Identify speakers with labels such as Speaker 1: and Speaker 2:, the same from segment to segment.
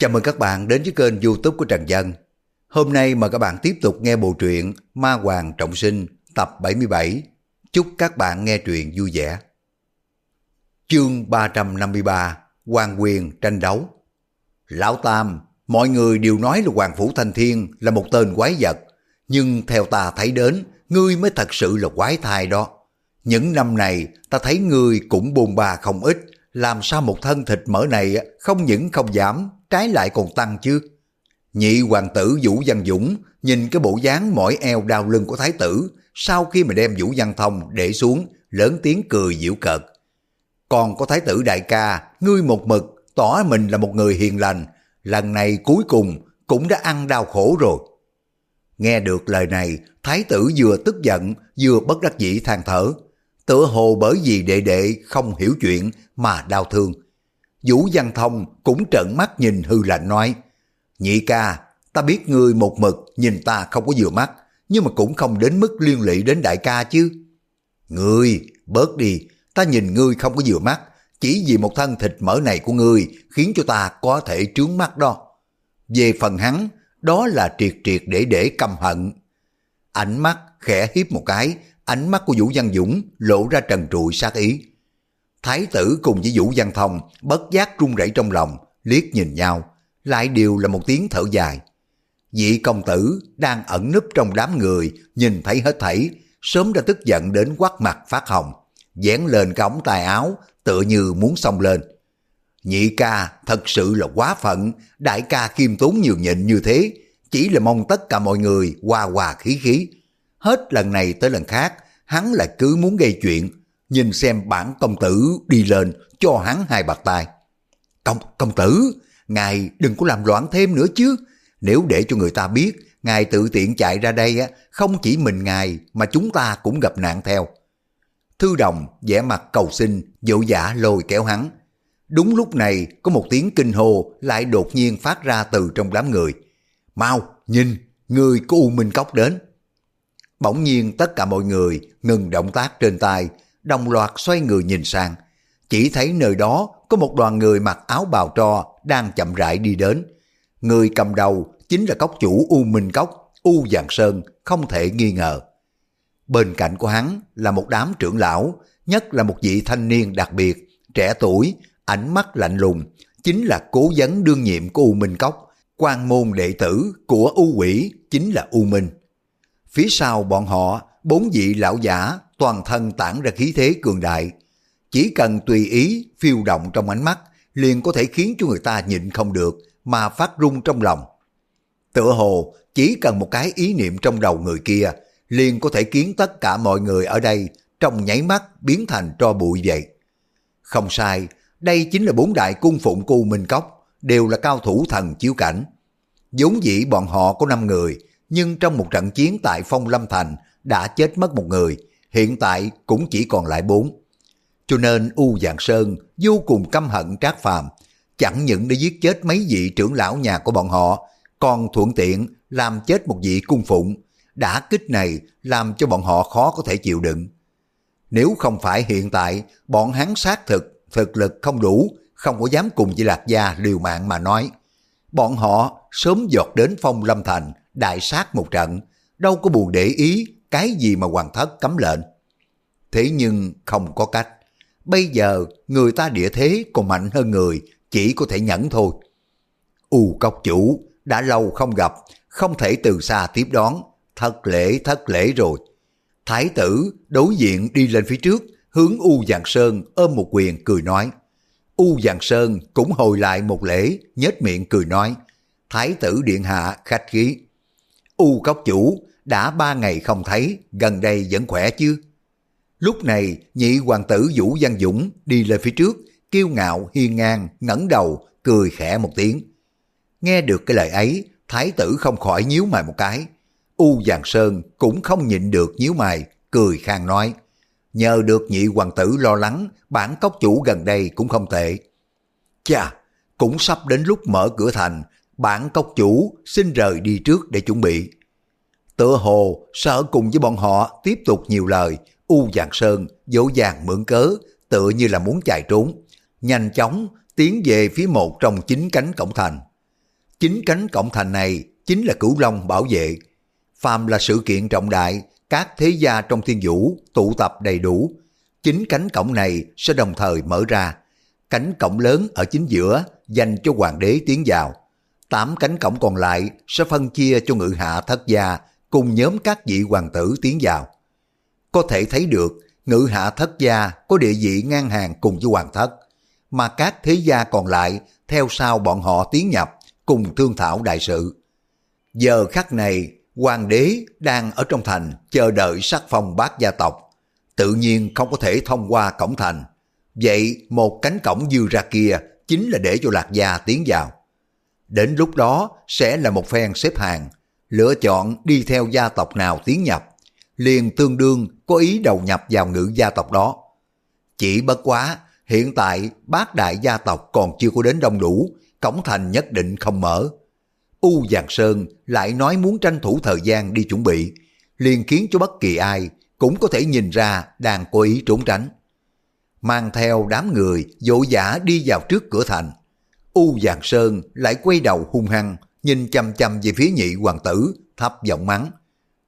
Speaker 1: Chào mừng các bạn đến với kênh youtube của Trần Dân. Hôm nay mời các bạn tiếp tục nghe bộ truyện Ma Hoàng Trọng Sinh tập 77. Chúc các bạn nghe truyện vui vẻ. Chương 353 Hoàng quyền tranh đấu Lão Tam, mọi người đều nói là Hoàng Phủ Thanh Thiên là một tên quái vật. Nhưng theo ta thấy đến, ngươi mới thật sự là quái thai đó. Những năm này ta thấy ngươi cũng buồn bà không ít, làm sao một thân thịt mỡ này không những không giảm, trái lại còn tăng chứ. Nhị hoàng tử Vũ Văn Dũng nhìn cái bộ dáng mỏi eo đau lưng của thái tử sau khi mà đem Vũ Văn Thông để xuống lớn tiếng cười giễu cợt. Còn có thái tử đại ca, ngươi một mực, tỏ mình là một người hiền lành, lần này cuối cùng cũng đã ăn đau khổ rồi. Nghe được lời này, thái tử vừa tức giận, vừa bất đắc dĩ than thở. Tựa hồ bởi vì đệ đệ không hiểu chuyện mà đau thương. Vũ Văn Thông cũng trợn mắt nhìn hư lạnh nói, Nhị ca, ta biết ngươi một mực nhìn ta không có vừa mắt, nhưng mà cũng không đến mức liên lụy đến đại ca chứ. Ngươi, bớt đi, ta nhìn ngươi không có vừa mắt, chỉ vì một thân thịt mỡ này của ngươi khiến cho ta có thể trướng mắt đó. Về phần hắn, đó là triệt triệt để để căm hận. Ánh mắt khẽ hiếp một cái, ánh mắt của Vũ Văn Dũng lộ ra trần trụi sát ý. Thái tử cùng với Vũ Văn Thông bất giác run rẩy trong lòng, liếc nhìn nhau, lại đều là một tiếng thở dài. Vị công tử đang ẩn núp trong đám người, nhìn thấy hết thảy, sớm đã tức giận đến quát mặt phát hồng, dán lên cái ống tay áo, tựa như muốn xông lên. Nhị ca thật sự là quá phận, đại ca khiêm tốn nhường nhịn như thế, chỉ là mong tất cả mọi người hòa hòa khí khí. Hết lần này tới lần khác, hắn lại cứ muốn gây chuyện, nhìn xem bản công tử đi lên cho hắn hai bạc tay. Công, công tử, ngài đừng có làm loạn thêm nữa chứ. Nếu để cho người ta biết, ngài tự tiện chạy ra đây, á không chỉ mình ngài mà chúng ta cũng gặp nạn theo. Thư đồng vẻ mặt cầu xin, dỗ dã lôi kéo hắn. Đúng lúc này có một tiếng kinh hồ lại đột nhiên phát ra từ trong đám người. Mau, nhìn, người của U Minh Cốc đến. Bỗng nhiên tất cả mọi người ngừng động tác trên tay, đồng loạt xoay người nhìn sang. Chỉ thấy nơi đó có một đoàn người mặc áo bào tro đang chậm rãi đi đến. Người cầm đầu chính là cốc chủ U Minh Cốc, U Giàng Sơn, không thể nghi ngờ. Bên cạnh của hắn là một đám trưởng lão, nhất là một vị thanh niên đặc biệt, trẻ tuổi, ánh mắt lạnh lùng, chính là cố vấn đương nhiệm của U Minh Cốc, quan môn đệ tử của U Quỷ chính là U Minh. Phía sau bọn họ, bốn vị lão giả toàn thân tản ra khí thế cường đại. Chỉ cần tùy ý phiêu động trong ánh mắt, liền có thể khiến cho người ta nhịn không được mà phát run trong lòng. Tựa hồ chỉ cần một cái ý niệm trong đầu người kia, liền có thể khiến tất cả mọi người ở đây trong nháy mắt biến thành tro bụi vậy. Không sai, đây chính là bốn đại cung phụng cu Minh Cốc, đều là cao thủ thần chiếu cảnh. vốn dĩ bọn họ có 5 người, nhưng trong một trận chiến tại Phong Lâm Thành đã chết mất một người, hiện tại cũng chỉ còn lại bốn. Cho nên U Dạng Sơn vô cùng căm hận Trác Phàm, chẳng những để giết chết mấy vị trưởng lão nhà của bọn họ, còn thuận tiện làm chết một vị cung phụng. Đã kích này làm cho bọn họ khó có thể chịu đựng. Nếu không phải hiện tại bọn hắn xác thực, thực lực không đủ, không có dám cùng với Lạc Gia liều mạng mà nói. Bọn họ sớm dọt đến phong lâm thành, đại sát một trận, đâu có buồn để ý cái gì mà hoàng thất cấm lệnh. Thế nhưng không có cách. Bây giờ người ta địa thế còn mạnh hơn người, chỉ có thể nhẫn thôi. U cốc chủ, đã lâu không gặp, không thể từ xa tiếp đón, thật lễ thất lễ rồi. Thái tử đối diện đi lên phía trước, hướng U Giang Sơn ôm một quyền cười nói. U Giang Sơn cũng hồi lại một lễ, nhếch miệng cười nói. Thái tử điện hạ khách khí. U cốc chủ, đã ba ngày không thấy, gần đây vẫn khỏe chứ? Lúc này, nhị hoàng tử Vũ Văn Dũng đi lên phía trước, kiêu ngạo, hiên ngang, ngẩng đầu, cười khẽ một tiếng. Nghe được cái lời ấy, thái tử không khỏi nhíu mày một cái. U Giàng Sơn cũng không nhịn được nhíu mày, cười khang nói. Nhờ được nhị hoàng tử lo lắng, bản cốc chủ gần đây cũng không tệ. Chà, cũng sắp đến lúc mở cửa thành, bản cốc chủ xin rời đi trước để chuẩn bị. Tựa hồ sợ cùng với bọn họ tiếp tục nhiều lời, U Giàng Sơn dỗ dàng mượn cớ, tựa như là muốn chạy trốn. Nhanh chóng tiến về phía một trong chín cánh cổng thành. Chính cánh cổng thành này chính là cửu long bảo vệ. Phàm là sự kiện trọng đại, các thế gia trong thiên vũ tụ tập đầy đủ. Chính cánh cổng này sẽ đồng thời mở ra. Cánh cổng lớn ở chính giữa dành cho hoàng đế tiến vào. Tám cánh cổng còn lại sẽ phân chia cho ngự hạ thất gia cùng nhóm các vị hoàng tử tiến vào. Có thể thấy được ngự hạ thất gia có địa vị ngang hàng cùng với hoàng thất, mà các thế gia còn lại theo sau bọn họ tiến nhập cùng thương thảo đại sự. Giờ khắc này, hoàng đế đang ở trong thành chờ đợi sắc phong bát gia tộc, tự nhiên không có thể thông qua cổng thành. Vậy một cánh cổng dư ra kia chính là để cho lạc gia tiến vào. Đến lúc đó sẽ là một phen xếp hàng, lựa chọn đi theo gia tộc nào tiến nhập, liền tương đương có ý đầu nhập vào ngữ gia tộc đó. Chỉ bất quá, hiện tại bát đại gia tộc còn chưa có đến đông đủ, cổng thành nhất định không mở. U Giàng Sơn lại nói muốn tranh thủ thời gian đi chuẩn bị, liền khiến cho bất kỳ ai cũng có thể nhìn ra đang cố ý trốn tránh. Mang theo đám người dỗ dã đi vào trước cửa thành. U Giàng Sơn lại quay đầu hung hăng, nhìn chăm chăm về phía nhị hoàng tử, thấp giọng mắng.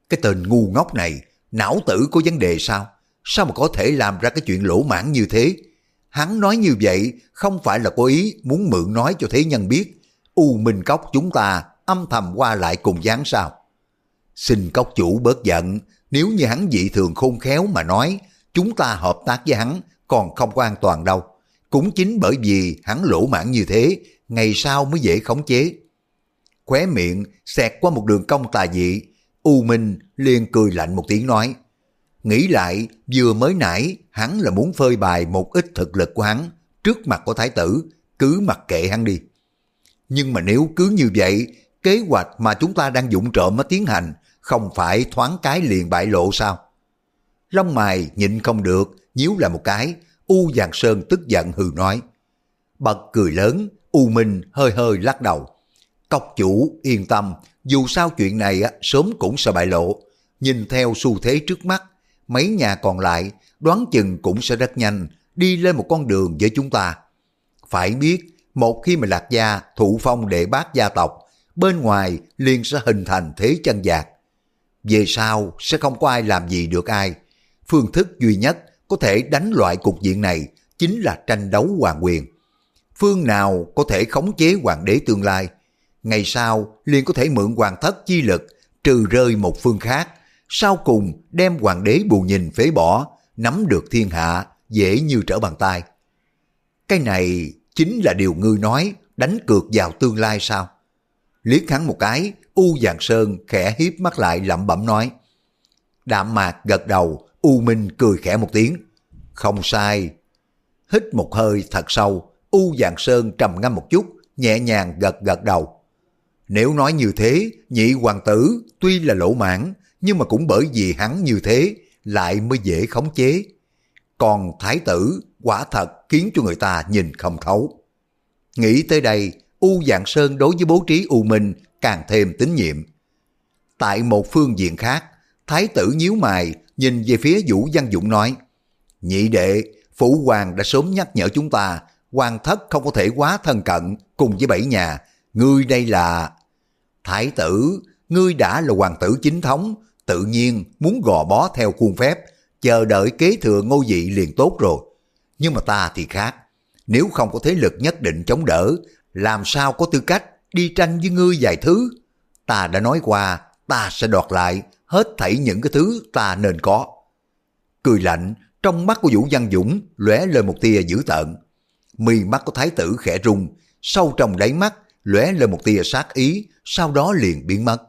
Speaker 1: Cái tên ngu ngốc này, não tử có vấn đề sao? Sao mà có thể làm ra cái chuyện lỗ mãn như thế? Hắn nói như vậy không phải là cố ý muốn mượn nói cho thế nhân biết U Minh Cốc chúng ta âm thầm qua lại cùng dáng sao. Xin cốc chủ bớt giận, nếu như hắn dị thường khôn khéo mà nói, chúng ta hợp tác với hắn còn không có an toàn đâu. Cũng chính bởi vì hắn lỗ mãn như thế, ngày sau mới dễ khống chế. Khóe miệng xẹt qua một đường cong tà dị, U Minh liền cười lạnh một tiếng nói. Nghĩ lại, vừa mới nãy hắn là muốn phơi bài một ít thực lực của hắn trước mặt của thái tử, cứ mặc kệ hắn đi. Nhưng mà nếu cứ như vậy, kế hoạch mà chúng ta đang dụng trộm mới tiến hành, không phải thoáng cái liền bại lộ sao? Long mài nhịn không được, nhíu lại một cái, U Giàng Sơn tức giận hừ nói. Bật cười lớn, U Minh hơi hơi lắc đầu. Cốc chủ yên tâm, dù sao chuyện này sớm cũng sẽ bại lộ. Nhìn theo xu thế trước mắt, mấy nhà còn lại đoán chừng cũng sẽ rất nhanh đi lên một con đường với chúng ta. Phải biết, một khi mà lạc gia thụ phong đệ bát gia tộc, bên ngoài liền sẽ hình thành thế chân giạc. Về sau sẽ không có ai làm gì được ai. Phương thức duy nhất có thể đánh loại cục diện này chính là tranh đấu hoàng quyền. Phương nào có thể khống chế hoàng đế tương lai, ngày sau liền có thể mượn hoàng thất chi lực trừ rơi một phương khác, sau cùng đem hoàng đế bù nhìn phế bỏ, nắm được thiên hạ dễ như trở bàn tay. Cái này chính là điều ngươi nói, đánh cược vào tương lai sao? Liếc hắn một cái, U Giàng Sơn khẽ hiếp mắt lại lẩm bẩm nói. Đạm mạc gật đầu, U Minh cười khẽ một tiếng. Không sai. Hít một hơi thật sâu, U Giàng Sơn trầm ngâm một chút, nhẹ nhàng gật gật đầu. Nếu nói như thế, nhị hoàng tử tuy là lỗ mãn, nhưng mà cũng bởi vì hắn như thế, lại mới dễ khống chế. Còn thái tử quả thật khiến cho người ta nhìn không thấu. Nghĩ tới đây, U Dạng Sơn đối với bố trí U Minh càng thêm tín nhiệm. Tại một phương diện khác, thái tử nhíu mày nhìn về phía Vũ Văn Dũng nói Nhị đệ, Phụ Hoàng đã sớm nhắc nhở chúng ta hoàng thất không có thể quá thân cận cùng với bảy nhà. Ngươi đây là... Thái tử, ngươi đã là hoàng tử chính thống, tự nhiên muốn gò bó theo khuôn phép, chờ đợi kế thừa ngôi vị liền tốt rồi. Nhưng mà ta thì khác, nếu không có thế lực nhất định chống đỡ, làm sao có tư cách đi tranh với ngươi vài thứ. Ta đã nói qua, ta sẽ đoạt lại hết thảy những cái thứ ta nên có. Cười lạnh, trong mắt của Vũ Văn Dũng lóe lên một tia dữ tợn. Mì mắt của thái tử khẽ rung, sâu trong đáy mắt lóe lên một tia sát ý, sau đó liền biến mất.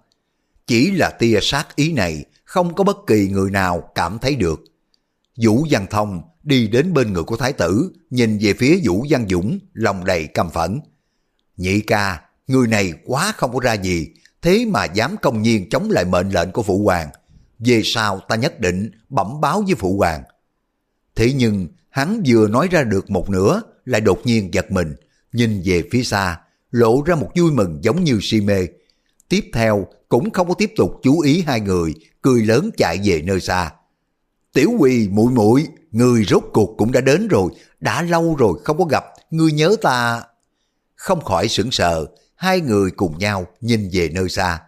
Speaker 1: Chỉ là tia sát ý này không có bất kỳ người nào cảm thấy được. Vũ Văn Thông đi đến bên người của thái tử, nhìn về phía Vũ Văn Dũng, lòng đầy căm phẫn. Nhị ca, người này quá không có ra gì, thế mà dám công nhiên chống lại mệnh lệnh của Phụ Hoàng. Về sau ta nhất định bẩm báo với Phụ Hoàng. Thế nhưng, hắn vừa nói ra được một nửa, lại đột nhiên giật mình, nhìn về phía xa, lộ ra một vui mừng giống như si mê. Tiếp theo, cũng không có tiếp tục chú ý hai người, cười lớn chạy về nơi xa. Tiểu quỳ muội muội người rốt cuộc cũng đã đến rồi, đã lâu rồi không có gặp, ngươi nhớ ta. Không khỏi sững sờ, hai người cùng nhau nhìn về nơi xa.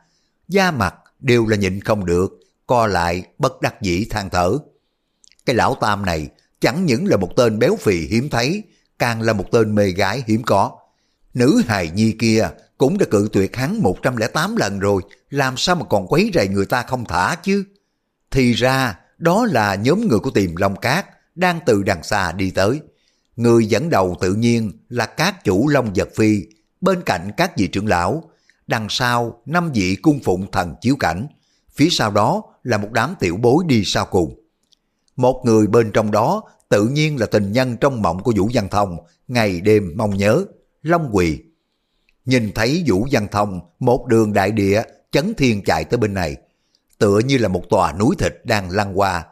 Speaker 1: Da mặt đều là nhịn không được, co lại bất đắc dĩ than thở. Cái lão tam này chẳng những là một tên béo phì hiếm thấy, càng là một tên mê gái hiếm có. Nữ hài nhi kia cũng đã cự tuyệt hắn 108 lần rồi, làm sao mà còn quấy rầy người ta không thả chứ? Thì ra, đó là nhóm người của tiềm Long Cát đang từ đằng xa đi tới. Người dẫn đầu tự nhiên là các chủ Long Vật Phi, bên cạnh các vị trưởng lão, đằng sau năm vị cung phụng thần chiếu cảnh, phía sau đó là một đám tiểu bối đi sau cùng. Một người bên trong đó tự nhiên là tình nhân trong mộng của Vũ Văn Thông, ngày đêm mong nhớ, Long Quỳ. Nhìn thấy Vũ Văn Thông một đường đại địa chấn thiên chạy tới bên này, tựa như là một tòa núi thịt đang lăn qua.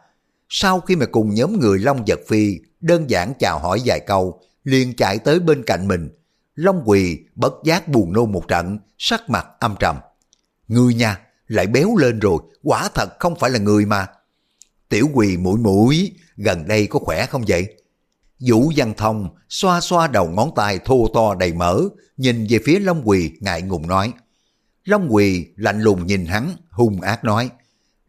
Speaker 1: Sau khi mà cùng nhóm người Long Giật Phi đơn giản chào hỏi vài câu, liền chạy tới bên cạnh mình. Long Quỳ bất giác buồn nôn một trận, sắc mặt âm trầm. Ngươi nha, lại béo lên rồi, quả thật không phải là người mà. Tiểu Quỳ mũi mũi, gần đây có khỏe không vậy? Vũ Văn Thông xoa xoa đầu ngón tay thô to đầy mỡ, nhìn về phía Long Quỳ ngại ngùng nói. Long Quỳ lạnh lùng nhìn hắn, hung ác nói.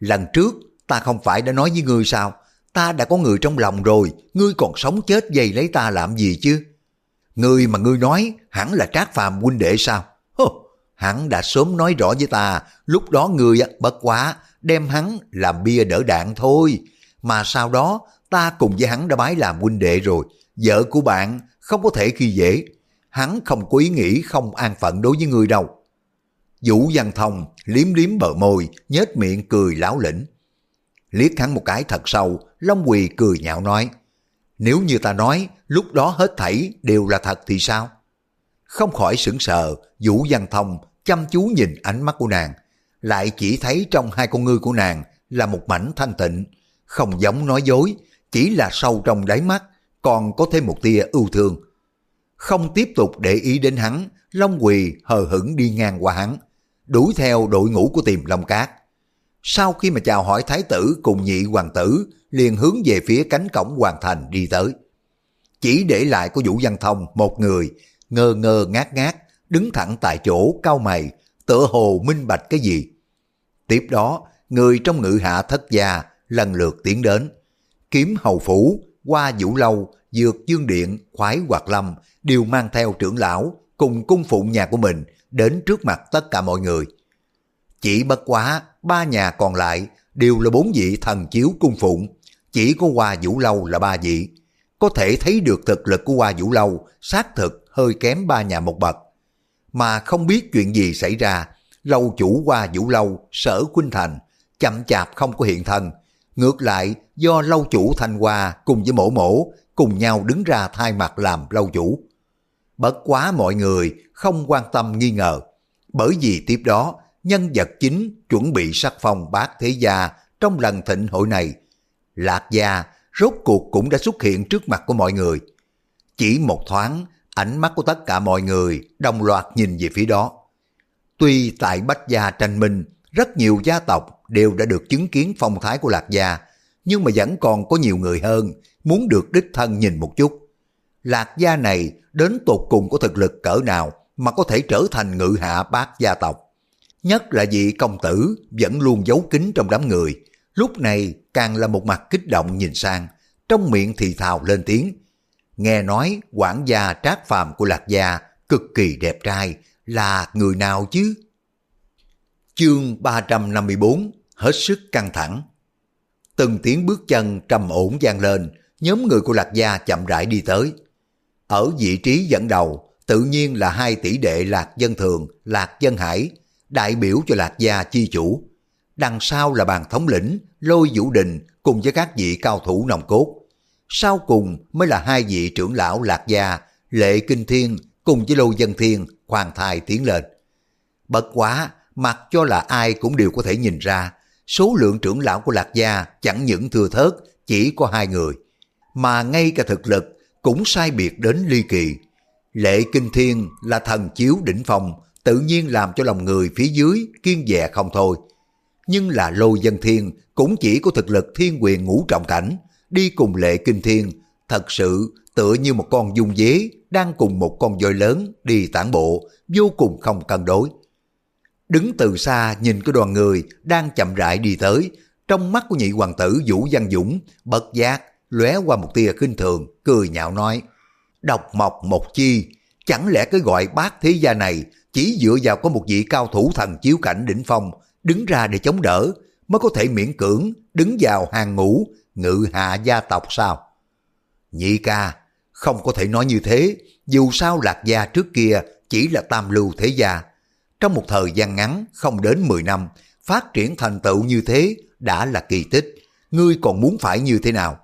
Speaker 1: Lần trước ta không phải đã nói với ngươi sao? Ta đã có người trong lòng rồi, ngươi còn sống chết dày lấy ta làm gì chứ? Ngươi mà ngươi nói hẳn là trác phàm huynh đệ sao? Hơ, hắn đã sớm nói rõ với ta, lúc đó ngươi bất quá đem hắn làm bia đỡ đạn thôi. Mà sau đó ta cùng với hắn đã bái làm huynh đệ rồi, vợ của bạn không có thể khi dễ. Hắn không có ý nghĩ không an phận đối với ngươi đâu. Vũ Văn Thông liếm liếm bờ môi, nhếch miệng cười láo lĩnh. Liếc hắn một cái thật sâu, Long Quỳ cười nhạo nói, nếu như ta nói lúc đó hết thảy đều là thật thì sao? Không khỏi sững sờ, Vũ Văn Thông chăm chú nhìn ánh mắt của nàng, lại chỉ thấy trong hai con ngươi của nàng là một mảnh thanh tịnh, không giống nói dối, chỉ là sâu trong đáy mắt, còn có thêm một tia ưu thương. Không tiếp tục để ý đến hắn, Long Quỳ hờ hững đi ngang qua hắn, đuổi theo đội ngũ của tiềm Long Cát. Sau khi mà chào hỏi thái tử cùng nhị hoàng tử, liền hướng về phía cánh cổng hoàng thành đi tới. Chỉ để lại của Vũ Văn Thông một người, ngơ ngơ ngát ngát, đứng thẳng tại chỗ cao mày, tựa hồ minh bạch cái gì. Tiếp đó, người trong ngự hạ thất gia lần lượt tiến đến. Kiếm hầu phủ, qua vũ lâu, dược dương điện, khoái hoạt lâm đều mang theo trưởng lão cùng cung phụng nhà của mình đến trước mặt tất cả mọi người. Chỉ bất quá, ba nhà còn lại đều là bốn vị thần chiếu cung phụng, chỉ có Hoa Vũ Lâu là ba vị. Có thể thấy được thực lực của Hoa Vũ Lâu xác thực hơi kém ba nhà một bậc. Mà không biết chuyện gì xảy ra, lâu chủ Hoa Vũ Lâu, sở Khuynh Thành, chậm chạp không có hiện thân. Ngược lại, do lâu chủ Thanh Hoa cùng với mổ mổ cùng nhau đứng ra thay mặt làm lâu chủ. Bất quá mọi người không quan tâm nghi ngờ, bởi vì tiếp đó nhân vật chính chuẩn bị sắc phong bát thế gia trong lần thịnh hội này. Lạc gia rốt cuộc cũng đã xuất hiện trước mặt của mọi người. Chỉ một thoáng, ánh mắt của tất cả mọi người đồng loạt nhìn về phía đó. Tuy tại Bách Gia tranh minh, rất nhiều gia tộc đều đã được chứng kiến phong thái của Lạc Gia, nhưng mà vẫn còn có nhiều người hơn muốn được đích thân nhìn một chút. Lạc Gia này đến tột cùng có thực lực cỡ nào mà có thể trở thành ngự hạ bát gia tộc. Nhất là vị công tử vẫn luôn giấu kín trong đám người, lúc này càng là một mặt kích động nhìn sang, trong miệng thì thào lên tiếng. Nghe nói quản gia trác phàm của Lạc Gia cực kỳ đẹp trai, là người nào chứ? Chương 354 Hết sức căng thẳng Từng tiếng bước chân trầm ổn vang lên, nhóm người của Lạc Gia chậm rãi đi tới. Ở vị trí dẫn đầu, tự nhiên là hai tỷ đệ Lạc Dân Thường, Lạc Dân Hải, đại biểu cho Lạc Gia chi chủ. Đằng sau là bàn thống lĩnh, lôi vũ đình cùng với các vị cao thủ nòng cốt. Sau cùng mới là hai vị trưởng lão Lạc Gia, Lệ Kinh Thiên cùng với Lô Dân Thiên khoan thai tiến lên. Bất quá, mặc cho là ai cũng đều có thể nhìn ra, số lượng trưởng lão của Lạc Gia chẳng những thừa thớt, chỉ có hai người, mà ngay cả thực lực cũng sai biệt đến ly kỳ. Lệ Kinh Thiên là thần chiếu đỉnh phong, tự nhiên làm cho lòng người phía dưới kiên dè không thôi. Nhưng là lôi Dân Thiên cũng chỉ có thực lực thiên quyền ngũ trọng cảnh, đi cùng Lệ Kinh Thiên, thật sự tựa như một con dung dế đang cùng một con voi lớn đi tản bộ, vô cùng không cân đối. Đứng từ xa nhìn cái đoàn người đang chậm rãi đi tới, trong mắt của nhị hoàng tử Vũ Văn Dũng bất giác lóe qua một tia khinh thường, cười nhạo nói: "Độc mộc một chi, chẳng lẽ cái gọi bác thế gia này chỉ dựa vào có một vị cao thủ thần chiếu cảnh đỉnh phong đứng ra để chống đỡ mới có thể miễn cưỡng đứng vào hàng ngũ ngự hạ gia tộc sao?" Nhị ca, không có thể nói như thế, dù sao Lạc Gia trước kia chỉ là tam lưu thế gia. Trong một thời gian ngắn, không đến 10 năm, phát triển thành tựu như thế đã là kỳ tích, ngươi còn muốn phải như thế nào?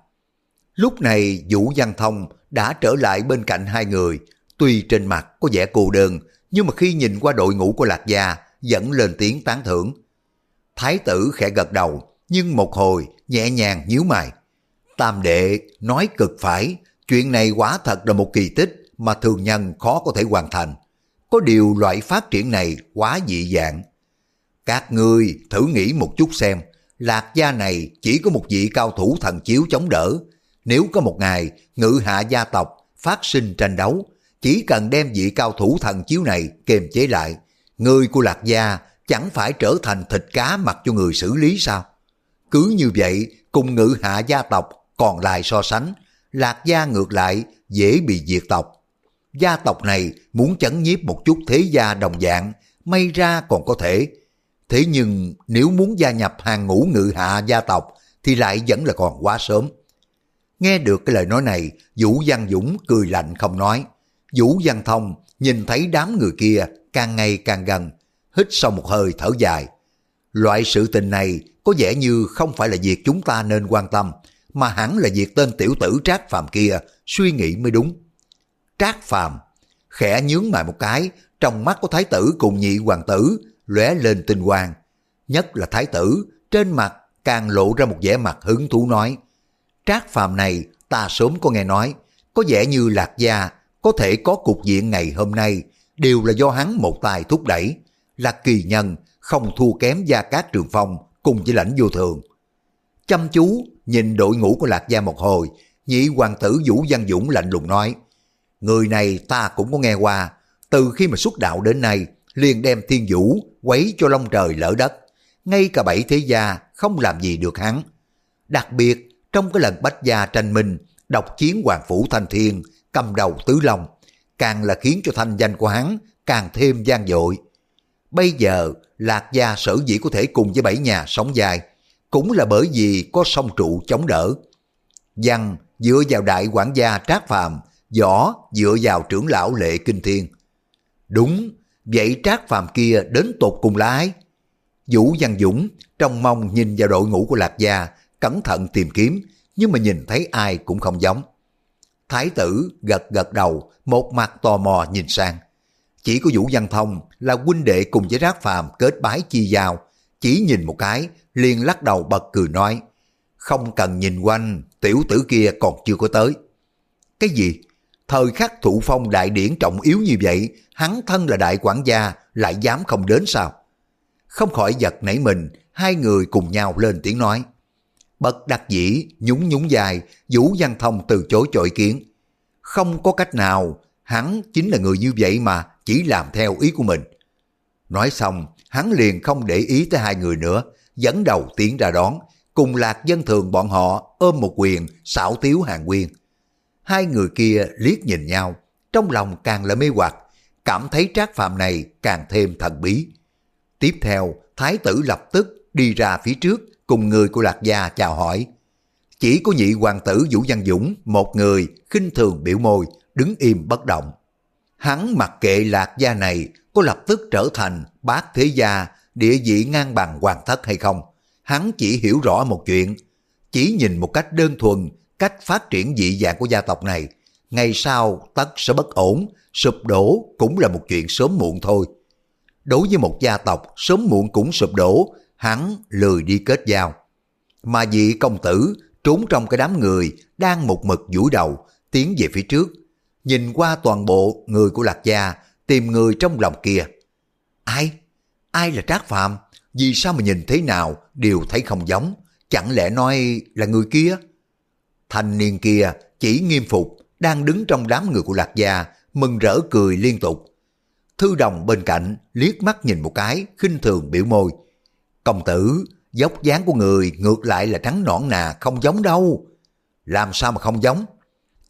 Speaker 1: Lúc này Vũ Văn Thông đã trở lại bên cạnh hai người, tuy trên mặt có vẻ cô đơn, nhưng mà khi nhìn qua đội ngũ của Lạc Gia, vẫn lên tiếng tán thưởng. Thái tử khẽ gật đầu, nhưng một hồi nhẹ nhàng nhíu mày. Tam đệ nói cực phải, chuyện này quả thật là một kỳ tích mà thường nhân khó có thể hoàn thành. Có điều loại phát triển này quá dị dạng. Các ngươi thử nghĩ một chút xem, lạc gia này chỉ có một vị cao thủ thần chiếu chống đỡ. Nếu có một ngày ngự hạ gia tộc phát sinh tranh đấu, chỉ cần đem vị cao thủ thần chiếu này kềm chế lại, người của lạc gia chẳng phải trở thành thịt cá mặc cho người xử lý sao? Cứ như vậy, cùng ngự hạ gia tộc còn lại so sánh, lạc gia ngược lại dễ bị diệt tộc. Gia tộc này muốn chấn nhiếp một chút thế gia đồng dạng, may ra còn có thể. Thế nhưng nếu muốn gia nhập hàng ngũ ngự hạ gia tộc thì lại vẫn là còn quá sớm. Nghe được cái lời nói này, Vũ Văn Dũng cười lạnh không nói. Vũ Văn Thông nhìn thấy đám người kia càng ngày càng gần, hít sau một hơi thở dài. Loại sự tình này có vẻ như không phải là việc chúng ta nên quan tâm, mà hẳn là việc tên tiểu tử Trác Phàm kia suy nghĩ mới đúng. Trác Phàm khẽ nhướng mày một cái, trong mắt của thái tử cùng nhị hoàng tử lóe lên tinh quang. Nhất là thái tử, trên mặt càng lộ ra một vẻ mặt hứng thú nói. Trác Phàm này ta sớm có nghe nói, có vẻ như lạc gia có thể có cục diện ngày hôm nay đều là do hắn một tài thúc đẩy, là kỳ nhân không thua kém gia cát trường phong cùng với lãnh vô thường. Chăm chú nhìn đội ngũ của Lạc Gia một hồi, nhị hoàng tử Vũ Văn Dũng lạnh lùng nói, người này ta cũng có nghe qua, từ khi mà xuất đạo đến nay, liền đem thiên vũ quấy cho long trời lỡ đất, ngay cả bảy thế gia không làm gì được hắn. Đặc biệt, trong cái lần bách gia tranh minh, độc chiến Hoàng Phủ Thanh Thiên, cầm đầu tứ long, càng là khiến cho thanh danh của hắn càng thêm gian dội. Bây giờ, Lạc Gia sở dĩ có thể cùng với bảy nhà sống dài, cũng là bởi vì có song trụ chống đỡ. Văn dựa vào đại quản gia Trác Phàm, võ dựa vào trưởng lão Lệ Kinh Thiên. Đúng, vậy Trác Phàm kia đến tột cùng là ai? Vũ Văn Dũng trong mong nhìn vào đội ngũ của Lạc Gia, cẩn thận tìm kiếm, nhưng mà nhìn thấy ai cũng không giống. Thái tử gật gật đầu, một mặt tò mò nhìn sang. Chỉ có Vũ Văn Thông là huynh đệ cùng với Trác Phàm kết bái chi giao, chỉ nhìn một cái liền lắc đầu bật cười nói, không cần nhìn quanh, tiểu tử kia còn chưa có tới. Cái gì? Thời khắc thụ phong đại điển trọng yếu như vậy, hắn thân là đại quản gia, lại dám không đến sao? Không khỏi giật nảy mình, hai người cùng nhau lên tiếng nói. Bật đặc dĩ, nhún nhún dài, Vũ Văn Thông từ chối chọi kiến. Không có cách nào, hắn chính là người như vậy mà, chỉ làm theo ý của mình. Nói xong, hắn liền không để ý tới hai người nữa, dẫn đầu tiến ra đón, cùng lạc dân thường bọn họ ôm một quyền xảo tiếu hàng quyên. Hai người kia liếc nhìn nhau, trong lòng càng là mê hoặc, cảm thấy trác phạm này càng thêm thần bí. Tiếp theo, thái tử lập tức đi ra phía trước cùng người của lạc gia chào hỏi. Chỉ có nhị hoàng tử Vũ Văn Dũng, một người khinh thường biểu môi, đứng im bất động. Hắn mặc kệ lạc gia này có lập tức trở thành bác thế gia địa vị ngang bằng hoàng thất hay không. Hắn chỉ hiểu rõ một chuyện, chỉ nhìn một cách đơn thuần cách phát triển dị dạng của gia tộc này, ngày sau tất sẽ bất ổn, sụp đổ cũng là một chuyện sớm muộn thôi. Đối với một gia tộc sớm muộn cũng sụp đổ, hắn lười đi kết giao. Mà vị công tử trốn trong cái đám người đang một mực duỗi đầu tiến về phía trước, nhìn qua toàn bộ người của Lạc Gia tìm người trong lòng kia. Ai? Ai là Trác Phạm? Vì sao mà nhìn thế nào đều thấy không giống? Chẳng lẽ nói là người kia? Thanh niên kia chỉ nghiêm phục, đang đứng trong đám người của Lạc Gia, mừng rỡ cười liên tục. Thư đồng bên cạnh liếc mắt nhìn một cái, khinh thường biểu môi. Công tử, dốc dáng của người ngược lại là trắng nõn nà, không giống đâu. Làm sao mà không giống?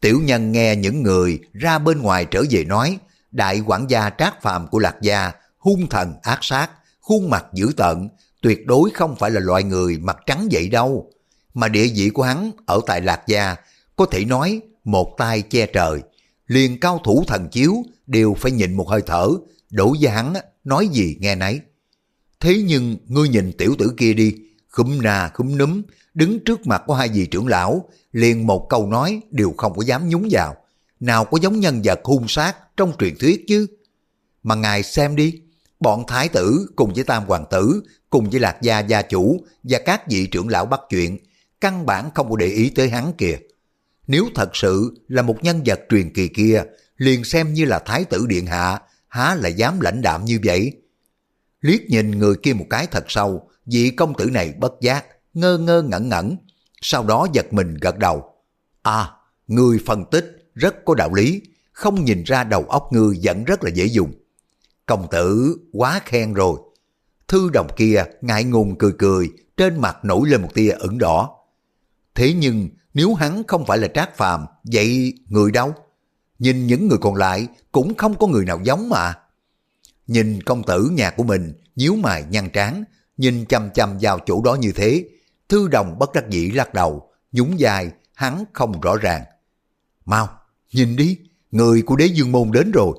Speaker 1: Tiểu nhân nghe những người ra bên ngoài trở về nói, đại quản gia trác phàm của Lạc Gia, hung thần ác sát, khuôn mặt dữ tợn, tuyệt đối không phải là loại người mặt trắng vậy đâu. Mà địa vị của hắn ở tại Lạc Gia, có thể nói một tay che trời, liền cao thủ thần chiếu đều phải nhịn một hơi thở, đổ với hắn nói gì nghe nấy. Thế nhưng ngươi nhìn tiểu tử kia đi, khúm nà khúm núm, đứng trước mặt của hai vị trưởng lão, liền một câu nói đều không có dám nhúng vào. Nào có giống nhân vật hung sát trong truyền thuyết chứ. Mà ngài xem đi, bọn thái tử cùng với tam hoàng tử, cùng với lạc gia gia chủ và các vị trưởng lão bắt chuyện, căn bản không có để ý tới hắn kìa. Nếu thật sự là một nhân vật truyền kỳ kia, liền xem như là thái tử điện hạ, há là dám lãnh đạm như vậy? Liếc nhìn người kia một cái thật sâu, vị công tử này bất giác, ngơ ngơ ngẩn ngẩn, sau đó giật mình gật đầu. À, người phân tích rất có đạo lý, không nhìn ra đầu óc ngươi vẫn rất là dễ dùng. Công tử quá khen rồi. Thư đồng kia ngại ngùng cười cười, trên mặt nổi lên một tia ửng đỏ. Thế nhưng nếu hắn không phải là trác phàm, vậy người đâu? Nhìn những người còn lại cũng không có người nào giống mà. Nhìn công tử nhà của mình nhíu mày nhăn trán, nhìn chăm chăm vào chỗ đó như thế, thư đồng bất đắc dĩ lắc đầu, nhún dài, hắn không rõ ràng. Mau, nhìn đi, người của đế dương môn đến rồi.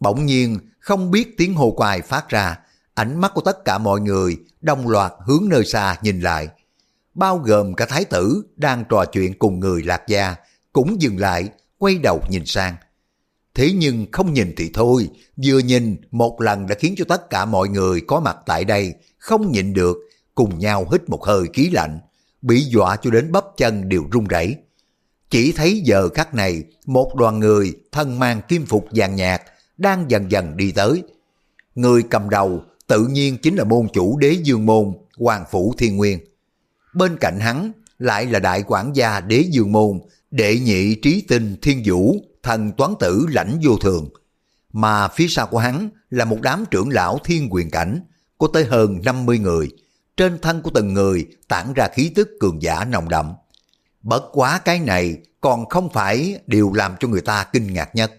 Speaker 1: Bỗng nhiên, không biết tiếng hô quài phát ra, ánh mắt của tất cả mọi người đồng loạt hướng nơi xa nhìn lại. Bao gồm cả thái tử đang trò chuyện cùng người lạc gia, cũng dừng lại, quay đầu nhìn sang. Thế nhưng không nhìn thì thôi, vừa nhìn một lần đã khiến cho tất cả mọi người có mặt tại đây không nhịn được, cùng nhau hít một hơi khí lạnh, bị dọa cho đến bắp chân đều run rẩy. Chỉ thấy giờ khắc này, một đoàn người thân mang kim phục vàng nhạt đang dần dần đi tới. Người cầm đầu tự nhiên chính là môn chủ đế dương môn, Hoàng Phủ Thiên Nguyên. Bên cạnh hắn lại là đại quản gia đế dương môn, đệ nhị trí tinh thiên vũ, thần toán tử lãnh vô thường. Mà phía sau của hắn là một đám trưởng lão thiên quyền cảnh, có tới hơn 50 người. Trên thân của từng người tản ra khí tức cường giả nồng đậm. Bất quá cái này còn không phải điều làm cho người ta kinh ngạc nhất.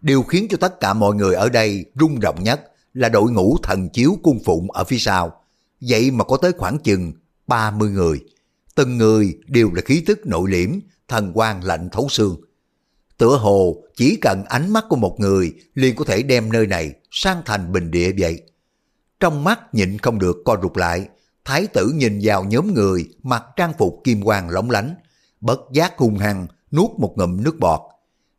Speaker 1: Điều khiến cho tất cả mọi người ở đây rung động nhất là đội ngũ thần chiếu cung phụng ở phía sau. Vậy mà có tới khoảng chừng 30 người. Từng người đều là khí tức nội liễm, thần quan lạnh thấu xương. Tựa hồ chỉ cần ánh mắt của một người liền có thể đem nơi này sang thành bình địa vậy. Trong mắt nhịn không được co rụt lại, thái tử nhìn vào nhóm người mặc trang phục kim quang lóng lánh, bất giác hung hăng nuốt một ngụm nước bọt.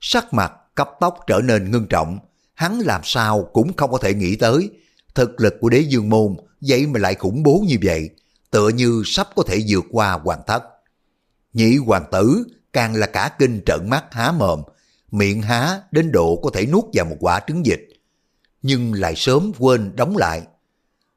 Speaker 1: Sắc mặt cấp tốc trở nên ngưng trọng, hắn làm sao cũng không có thể nghĩ tới. Thực lực của đế dương môn vậy mà lại khủng bố như vậy, tựa như sắp có thể vượt qua hoàng thất. Nhị hoàng tử càng là cả kinh trợn mắt há mồm, miệng há đến độ có thể nuốt vào một quả trứng dịch. Nhưng lại sớm quên đóng lại.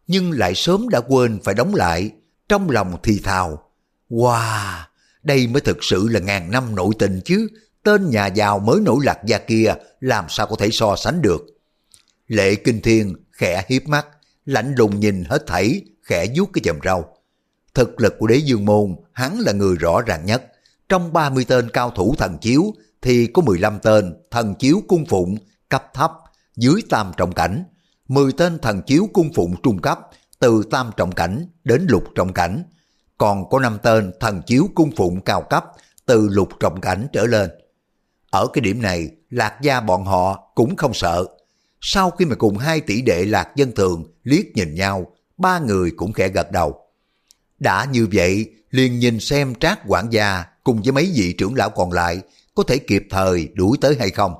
Speaker 1: Nhưng lại sớm đã quên phải đóng lại, trong lòng thì thào. Wow, đây mới thực sự là ngàn năm nội tình chứ, tên nhà giàu mới nổi lạc gia kia làm sao có thể so sánh được. Lệ Kinh Thiên khẽ hiếp mắt, lạnh lùng nhìn hết thảy, khẽ vuốt cái chầm rau. Thực lực của đế dương môn, hắn là người rõ ràng nhất. Trong 30 tên cao thủ thần chiếu thì có 15 tên thần chiếu cung phụng cấp thấp dưới tam trọng cảnh, 10 tên thần chiếu cung phụng trung cấp từ tam trọng cảnh đến lục trọng cảnh, còn có 5 tên thần chiếu cung phụng cao cấp từ lục trọng cảnh trở lên. Ở cái điểm này, lạc gia bọn họ cũng không sợ. Sau khi mà cùng hai tỷ đệ lạc dân thường liếc nhìn nhau, ba người cũng khẽ gật đầu. Đã như vậy, liền nhìn xem trác quản gia cùng với mấy vị trưởng lão còn lại có thể kịp thời đuổi tới hay không.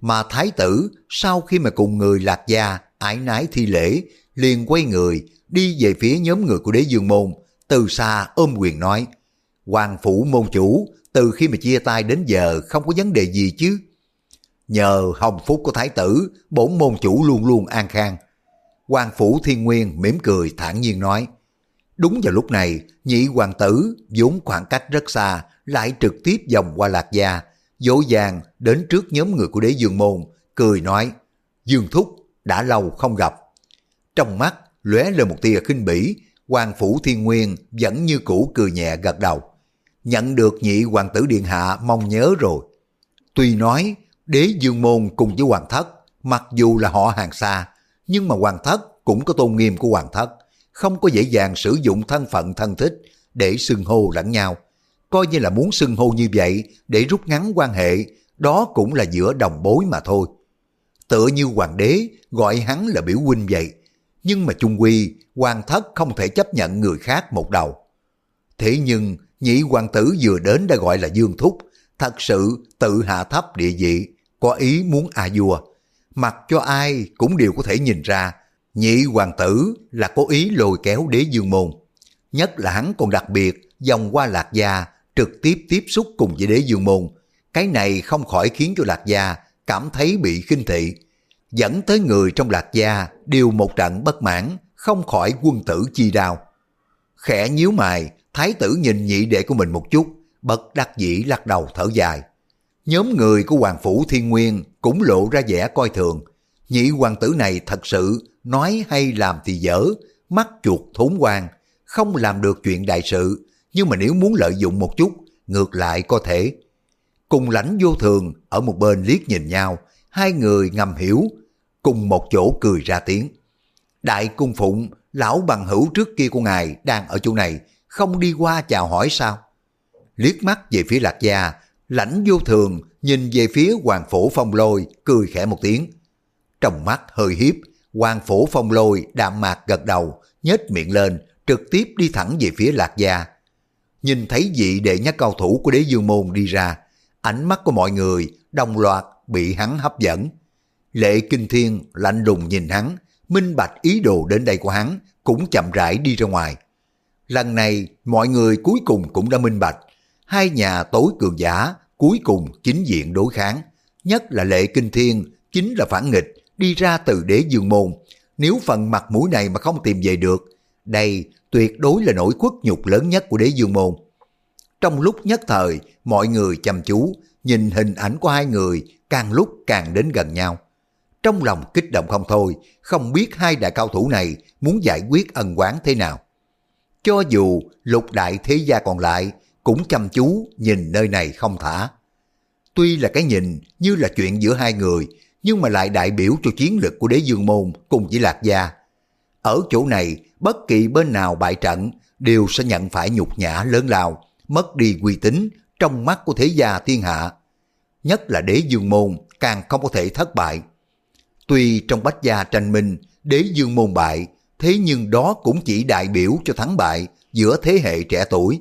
Speaker 1: Mà thái tử sau khi mà cùng người lạc gia ái nái thi lễ liền quay người đi về phía nhóm người của đế dương môn từ xa ôm quyền nói Hoàng phủ môn chủ từ khi mà chia tay đến giờ không có vấn đề gì chứ. Nhờ hồng phúc của thái tử, bổn môn chủ luôn luôn an khang. Hoàng phủ thiên nguyên mỉm cười thản nhiên nói. Đúng vào lúc này, nhị hoàng tử vốn khoảng cách rất xa, lại trực tiếp vòng qua lạc gia, dỗ dàng đến trước nhóm người của đế dương môn, cười nói, Dương Thúc, đã lâu không gặp. Trong mắt lóe lên một tia khinh bỉ, Hoàng Phủ Thiên Nguyên vẫn như cũ cười nhẹ gật đầu. Nhận được nhị hoàng tử điện hạ mong nhớ rồi. Tuy nói đế dương môn cùng với hoàng thất, mặc dù là họ hàng xa, nhưng mà hoàng thất cũng có tôn nghiêm của hoàng thất, không có dễ dàng sử dụng thân phận thân thích để xưng hô lẫn nhau. Coi như là muốn xưng hô như vậy để rút ngắn quan hệ, đó cũng là giữa đồng bối mà thôi. Tựa như hoàng đế gọi hắn là biểu huynh vậy, nhưng mà chung quy hoàng thất không thể chấp nhận người khác một đầu. Thế nhưng nhị hoàng tử vừa đến đã gọi là Dương Thúc, thật sự tự hạ thấp địa vị, có ý muốn a vua. Mặc cho ai cũng đều có thể nhìn ra, nhị hoàng tử là cố ý lôi kéo đế dương môn. Nhất là hắn còn đặc biệt dòng qua lạc gia trực tiếp tiếp xúc cùng với đế dương môn. Cái này không khỏi khiến cho lạc gia cảm thấy bị khinh thị. Dẫn tới người trong lạc gia đều một trận bất mãn, không khỏi quân tử chi đao. Khẽ nhíu mày, thái tử nhìn nhị đệ của mình một chút, bất đắc dĩ lắc đầu thở dài. Nhóm người của Hoàng Phủ Thiên Nguyên cũng lộ ra vẻ coi thường. Nhị hoàng tử này thật sự nói hay làm thì dở, mắt chuột thốn quan, không làm được chuyện đại sự, nhưng mà nếu muốn lợi dụng một chút, ngược lại có thể. Cùng lãnh vô thường ở một bên liếc nhìn nhau, hai người ngầm hiểu, cùng một chỗ cười ra tiếng. Đại cung phụng, lão bằng hữu trước kia của ngài đang ở chỗ này, không đi qua chào hỏi sao? Liếc mắt về phía lạc gia, lãnh vô thường nhìn về phía hoàng phổ phong lôi, cười khẽ một tiếng. Trong mắt hơi hiếp, hoàng phủ phong lôi đạm mạc gật đầu, nhếch miệng lên, trực tiếp đi thẳng về phía lạc gia. Nhìn thấy vị đệ nhất cao thủ của đế dương môn đi ra, ánh mắt của mọi người đồng loạt bị hắn hấp dẫn. Lệ kinh thiên lạnh lùng nhìn hắn, minh bạch ý đồ đến đây của hắn, cũng chậm rãi đi ra ngoài. Lần này mọi người cuối cùng cũng đã minh bạch, hai nhà tối cường giả cuối cùng chính diện đối kháng, nhất là lệ kinh thiên chính là phản nghịch đi ra từ đế dương môn. Nếu phần mặt mũi này mà không tìm về được, đây tuyệt đối là nỗi khuất nhục lớn nhất của đế dương môn. Trong lúc nhất thời, mọi người chăm chú, nhìn hình ảnh của hai người càng lúc càng đến gần nhau. Trong lòng kích động không thôi, không biết hai đại cao thủ này muốn giải quyết ân oán thế nào. Cho dù lục đại thế gia còn lại cũng chăm chú nhìn nơi này không thả. Tuy là cái nhìn như là chuyện giữa hai người, nhưng mà lại đại biểu cho chiến lực của đế dương môn cùng với lạc gia. Ở chỗ này, bất kỳ bên nào bại trận đều sẽ nhận phải nhục nhã lớn lao, mất đi uy tín trong mắt của thế gia thiên hạ. Nhất là đế dương môn càng không có thể thất bại. Tuy trong bách gia tranh minh, đế dương môn bại, thế nhưng đó cũng chỉ đại biểu cho thắng bại giữa thế hệ trẻ tuổi.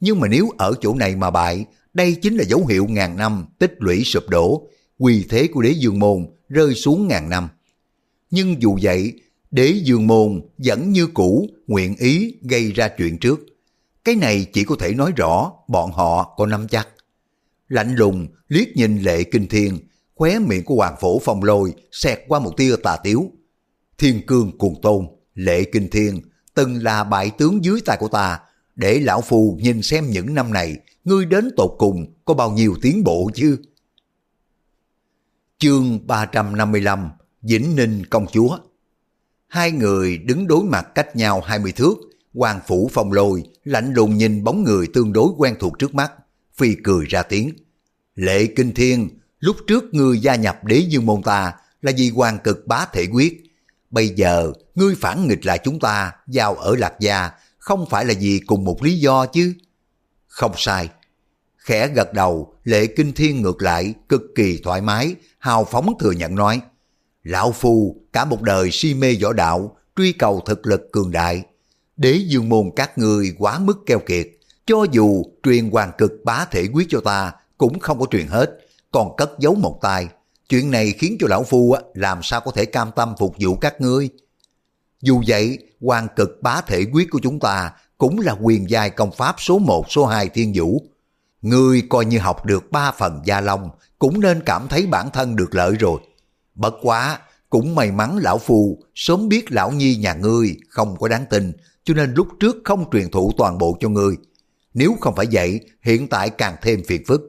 Speaker 1: Nhưng mà nếu ở chỗ này mà bại, đây chính là dấu hiệu ngàn năm tích lũy sụp đổ, quy thế của đế dương môn rơi xuống ngàn năm. Nhưng dù vậy, đế dương môn vẫn như cũ nguyện ý gây ra chuyện trước. Cái này chỉ có thể nói rõ bọn họ có nắm chắc. Lạnh lùng liếc nhìn lệ kinh thiên, khóe miệng của hoàng phổ phong lôi xẹt qua một tia tà tiếu. Thiên cương cuồng tôn, lệ kinh thiên, từng là bại tướng dưới tay của ta, để lão phù nhìn xem những năm này, ngươi đến tột cùng có bao nhiêu tiến bộ chứ? Chương 355 Vĩnh Ninh Công Chúa Hai người đứng đối mặt cách nhau 20 thước, Hoàng Phủ Phong Lôi lạnh lùng nhìn bóng người tương đối quen thuộc trước mắt, phi cười ra tiếng. Lệ Kinh Thiên, lúc trước ngươi gia nhập đế dương môn ta là vì hoàng cực bá thể quyết. Bây giờ, ngươi phản nghịch lại chúng ta, giao ở Lạc Gia, không phải là vì cùng một lý do chứ? Không sai. Khẽ gật đầu, Lệ Kinh Thiên ngược lại, cực kỳ thoải mái, hào phóng thừa nhận nói. Lão Phu cả một đời si mê võ đạo, truy cầu thực lực cường đại. Đế dương môn các người quá mức keo kiệt, cho dù truyền hoàng cực bá thể quyết cho ta cũng không có truyền hết, còn cất giấu một tay. Chuyện này khiến cho lão phu làm sao có thể cam tâm phục vụ các ngươi. Dù vậy, hoàng cực bá thể quyết của chúng ta cũng là quyền giai công pháp số 1, số 2 thiên vũ. Ngươi coi như học được ba phần gia long, cũng nên cảm thấy bản thân được lợi rồi. Bất quá, cũng may mắn lão phù sớm biết lão nhi nhà ngươi không có đáng tin, cho nên lúc trước không truyền thụ toàn bộ cho ngươi. Nếu không phải vậy, hiện tại càng thêm phiền phức.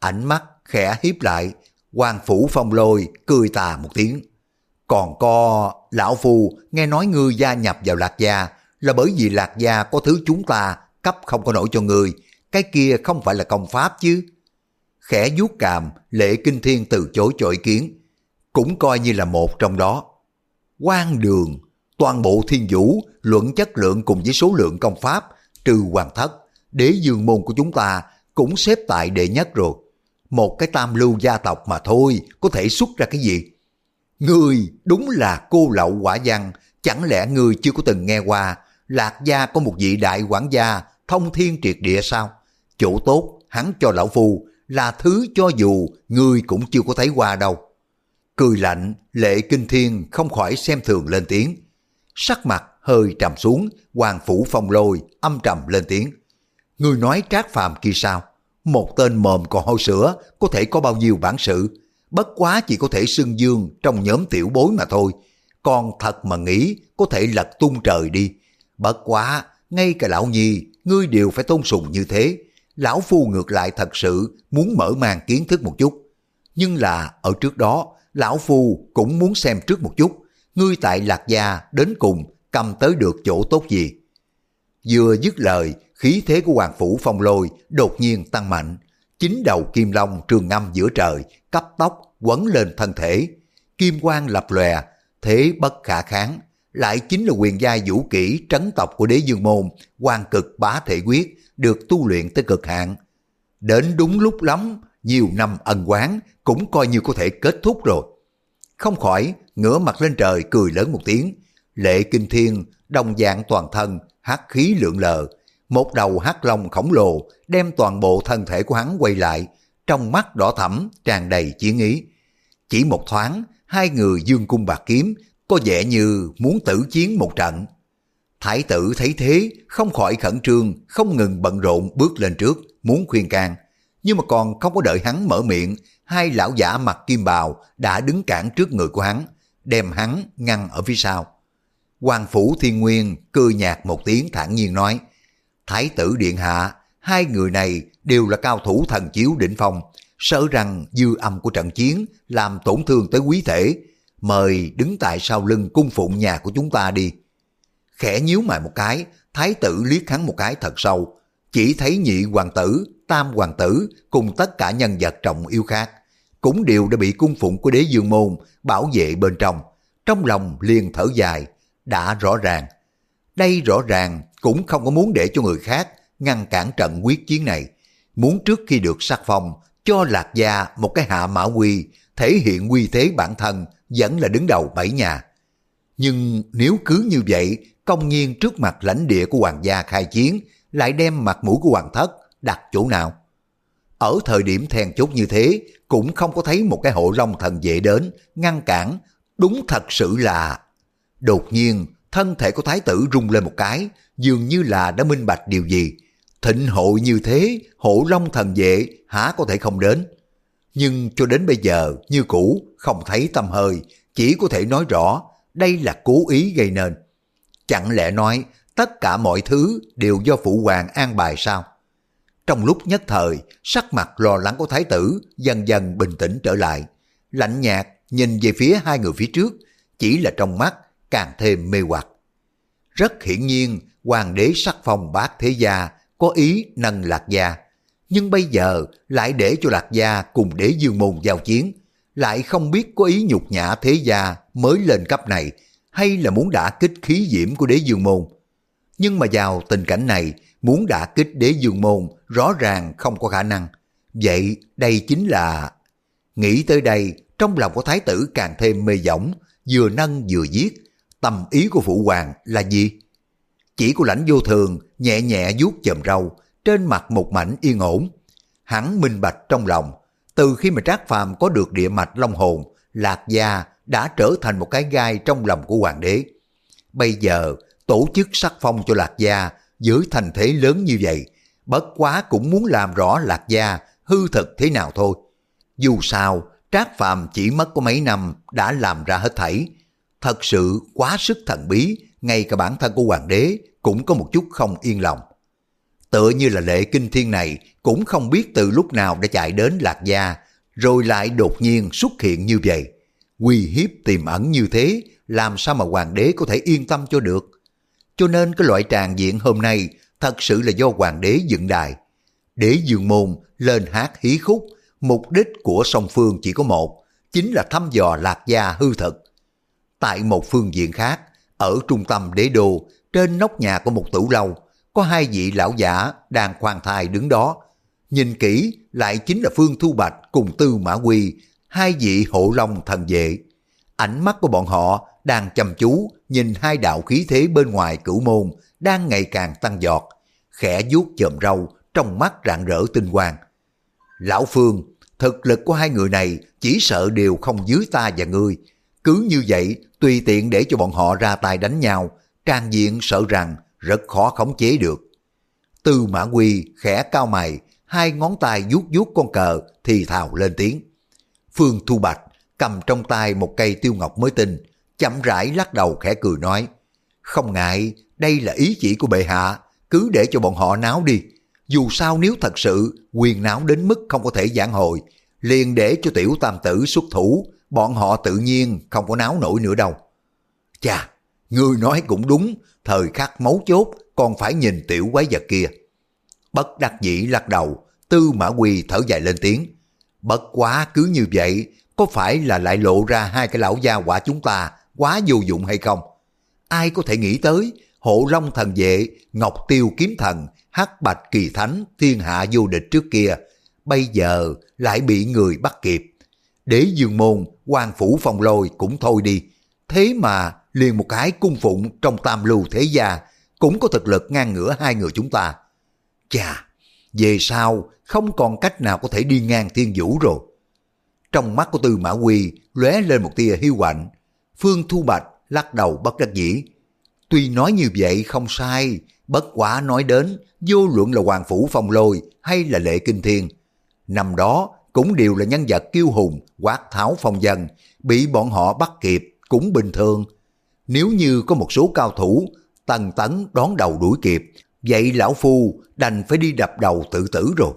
Speaker 1: Ánh mắt khẽ hiếp lại, quan phủ phong lôi cười tà một tiếng. Còn co, lão phu nghe nói ngươi gia nhập vào lạc gia là bởi vì lạc gia có thứ chúng ta cấp không có nổi cho ngươi, cái kia không phải là công pháp chứ. Khẽ vuốt càm, lệ kinh thiên từ chối cho ý kiến, cũng coi như là một trong đó. quan đường, toàn bộ thiên vũ, luận chất lượng cùng với số lượng công pháp, trừ hoàng thất, đế dương môn của chúng ta cũng xếp tại đệ nhất rồi. Một cái tam lưu gia tộc mà thôi, có thể xuất ra cái gì? Ngươi đúng là cô lậu quả văn, chẳng lẽ ngươi chưa có từng nghe qua Lạc gia có một vị đại quản gia thông thiên triệt địa sao? Chỗ tốt hắn cho lão phu là thứ cho dù ngươi cũng chưa có thấy qua đâu. Cười lạnh, lệ kinh thiên không khỏi xem thường lên tiếng. Sắc mặt hơi trầm xuống, hoàng phủ phong lôi, âm trầm lên tiếng. Ngươi nói trác phàm kia sao? Một tên mồm còn hôi sữa có thể có bao nhiêu bản sự? Bất quá chỉ có thể xưng dương trong nhóm tiểu bối mà thôi. Còn thật mà nghĩ có thể lật tung trời đi. Bất quá, ngay cả lão nhi, ngươi đều phải tôn sùng như thế. Lão phu ngược lại thật sự muốn mở mang kiến thức một chút. Nhưng là ở trước đó, lão phu cũng muốn xem trước một chút. Ngươi tại lạc gia đến cùng cầm tới được chỗ tốt gì. Vừa dứt lời, khí thế của Hoàng Phủ Phong Lôi đột nhiên tăng mạnh. Chính đầu kim long trường ngâm giữa trời, cấp tốc quấn lên thân thể. Kim quang lập lòe, thế bất khả kháng. Lại chính là quyền giai vũ kỹ trấn tộc của đế dương môn, quan cực bá thể quyết, được tu luyện tới cực hạn. Đến đúng lúc lắm, nhiều năm ân quán cũng coi như có thể kết thúc rồi. Không khỏi, ngửa mặt lên trời cười lớn một tiếng. Lệ kinh thiên, đồng dạng toàn thân, hắc khí lượng lờ. Một đầu hắc long khổng lồ đem toàn bộ thân thể của hắn quay lại, trong mắt đỏ thẫm tràn đầy chiến ý. Chỉ một thoáng, hai người dương cung bạc kiếm, có vẻ như muốn tử chiến một trận. Thái tử thấy thế, không khỏi khẩn trương, không ngừng bận rộn bước lên trước, muốn khuyên can. Nhưng mà còn không có đợi hắn mở miệng, hai lão giả mặc kim bào đã đứng cản trước người của hắn, đem hắn ngăn ở phía sau. Hoàng Phủ Thiên Nguyên cười nhạt một tiếng thản nhiên nói, Thái tử Điện Hạ, hai người này đều là cao thủ thần chiếu đỉnh phong, sợ rằng dư âm của trận chiến làm tổn thương tới quý thể, mời đứng tại sau lưng cung phụng nhà của chúng ta đi. Khẽ nhíu mày một cái, thái tử liếc hắn một cái thật sâu, chỉ thấy nhị hoàng tử, tam hoàng tử cùng tất cả nhân vật trọng yêu khác, cũng đều đã bị cung phụng của đế dương môn bảo vệ bên trong. Trong lòng liền thở dài, đã rõ ràng. Đây rõ ràng cũng không có muốn để cho người khác ngăn cản trận quyết chiến này. Muốn trước khi được sắc phong, cho lạc gia một cái hạ mã quy, thể hiện quy thế bản thân vẫn là đứng đầu bảy nhà. Nhưng nếu cứ như vậy, công nhiên trước mặt lãnh địa của hoàng gia khai chiến, lại đem mặt mũi của hoàng thất đặt chỗ nào? Ở thời điểm then chốt như thế, cũng không có thấy một cái hộ long thần vệ đến, ngăn cản, đúng thật sự là... Đột nhiên, thân thể của thái tử rung lên một cái, dường như là đã minh bạch điều gì. Thịnh hội như thế, hộ long thần vệ há có thể không đến. Nhưng cho đến bây giờ, như cũ, không thấy tâm hơi, chỉ có thể nói rõ đây là cố ý gây nên. Chẳng lẽ nói tất cả mọi thứ đều do phụ hoàng an bài sao? Trong lúc nhất thời, sắc mặt lo lắng của thái tử dần dần bình tĩnh trở lại. Lạnh nhạt nhìn về phía hai người phía trước, chỉ là trong mắt càng thêm mê hoặc. Rất hiển nhiên, hoàng đế sắc phong bát thế gia có ý nâng lạc gia. Nhưng bây giờ lại để cho lạc gia cùng đế dương môn giao chiến, lại không biết có ý nhục nhã thế gia mới lên cấp này hay là muốn đả kích khí diễm của đế dương môn. Nhưng mà vào tình cảnh này, muốn đả kích đế dương môn rõ ràng không có khả năng. Vậy đây chính là... Nghĩ tới đây, trong lòng của thái tử càng thêm mê giỏng, vừa nâng vừa giết. Tầm ý của phụ hoàng là gì? Chỉ của lãnh vô thường nhẹ nhẹ vuốt chầm râu, trên mặt một mảnh yên ổn. Hắn minh bạch trong lòng, từ khi mà Trác Phàm có được địa mạch long hồn, Lạc Gia đã trở thành một cái gai trong lòng của hoàng đế. Bây giờ, tổ chức sắc phong cho Lạc Gia dưới thành thế lớn như vậy, bất quá cũng muốn làm rõ Lạc Gia hư thực thế nào thôi. Dù sao, Trác Phàm chỉ mất có mấy năm đã làm ra hết thảy. Thật sự quá sức thần bí, ngay cả bản thân của hoàng đế cũng có một chút không yên lòng. Tựa như là lệ kinh thiên này cũng không biết từ lúc nào đã chạy đến Lạc Gia, rồi lại đột nhiên xuất hiện như vậy. Quy hiếp tiềm ẩn như thế, làm sao mà hoàng đế có thể yên tâm cho được. Cho nên cái loại tràng diện hôm nay thật sự là do hoàng đế dựng đài. Đế dương môn lên hát hí khúc, mục đích của song phương chỉ có một, chính là thăm dò lạc gia hư thực. Tại một phương diện khác, ở trung tâm đế đô, trên nóc nhà của một tủ lâu, có hai vị lão giả đang khoan thai đứng đó. Nhìn kỹ lại chính là Phương Thu Bạch cùng Tư Mã Quy, hai vị hộ long thần vệ. Ánh mắt của bọn họ đang chăm chú nhìn hai đạo khí thế bên ngoài cửu môn đang ngày càng tăng giọt, khẽ vuốt chòm râu trong mắt rạng rỡ tinh quang. Lão Phương, thực lực của hai người này chỉ sợ đều không dưới ta và ngươi. Cứ như vậy, tùy tiện để cho bọn họ ra tay đánh nhau, trang diện sợ rằng rất khó khống chế được. Tư Mã Quy khẽ cao mày, hai ngón tay vuốt vuốt con cờ thì thào lên tiếng. Phương Thu Bạch cầm trong tay một cây tiêu ngọc mới tinh, chậm rãi lắc đầu khẽ cười nói, không ngại, đây là ý chỉ của bệ hạ, cứ để cho bọn họ náo đi. Dù sao nếu thật sự quyền náo đến mức không có thể giảng hồi, liền để cho tiểu tam tử xuất thủ, bọn họ tự nhiên không có náo nổi nữa đâu. Chà, ngươi nói cũng đúng, thời khắc mấu chốt còn phải nhìn tiểu quái vật kia. Bất đắc dĩ lắc đầu, tư mã quỳ thở dài lên tiếng. Bất quá cứ như vậy, có phải là lại lộ ra hai cái lão gia quả chúng ta quá vô dụng hay không? Ai có thể nghĩ tới, hộ long thần vệ, ngọc tiêu kiếm thần, hắc bạch kỳ thánh, thiên hạ vô địch trước kia, bây giờ lại bị người bắt kịp. Đế dương môn, quan phủ phòng lôi cũng thôi đi. Thế mà liền một cái cung phụng trong tam lưu thế gia cũng có thực lực ngang ngửa hai người chúng ta. Chà, về sau không còn cách nào có thể đi ngang thiên vũ rồi. Trong mắt của Tư Mã Quy lóe lên một tia hiu quạnh. Phương Thu Bạch lắc đầu bất đắc dĩ. Tuy nói như vậy không sai, bất quá nói đến vô luận là Hoàng Phủ Phong Lôi hay là Lệ Kinh Thiên. Năm đó cũng đều là nhân vật kiêu hùng, quát tháo phong dân, bị bọn họ bắt kịp cũng bình thường. Nếu như có một số cao thủ tần tấn đón đầu đuổi kịp, vậy lão phu đành phải đi đập đầu tự tử rồi.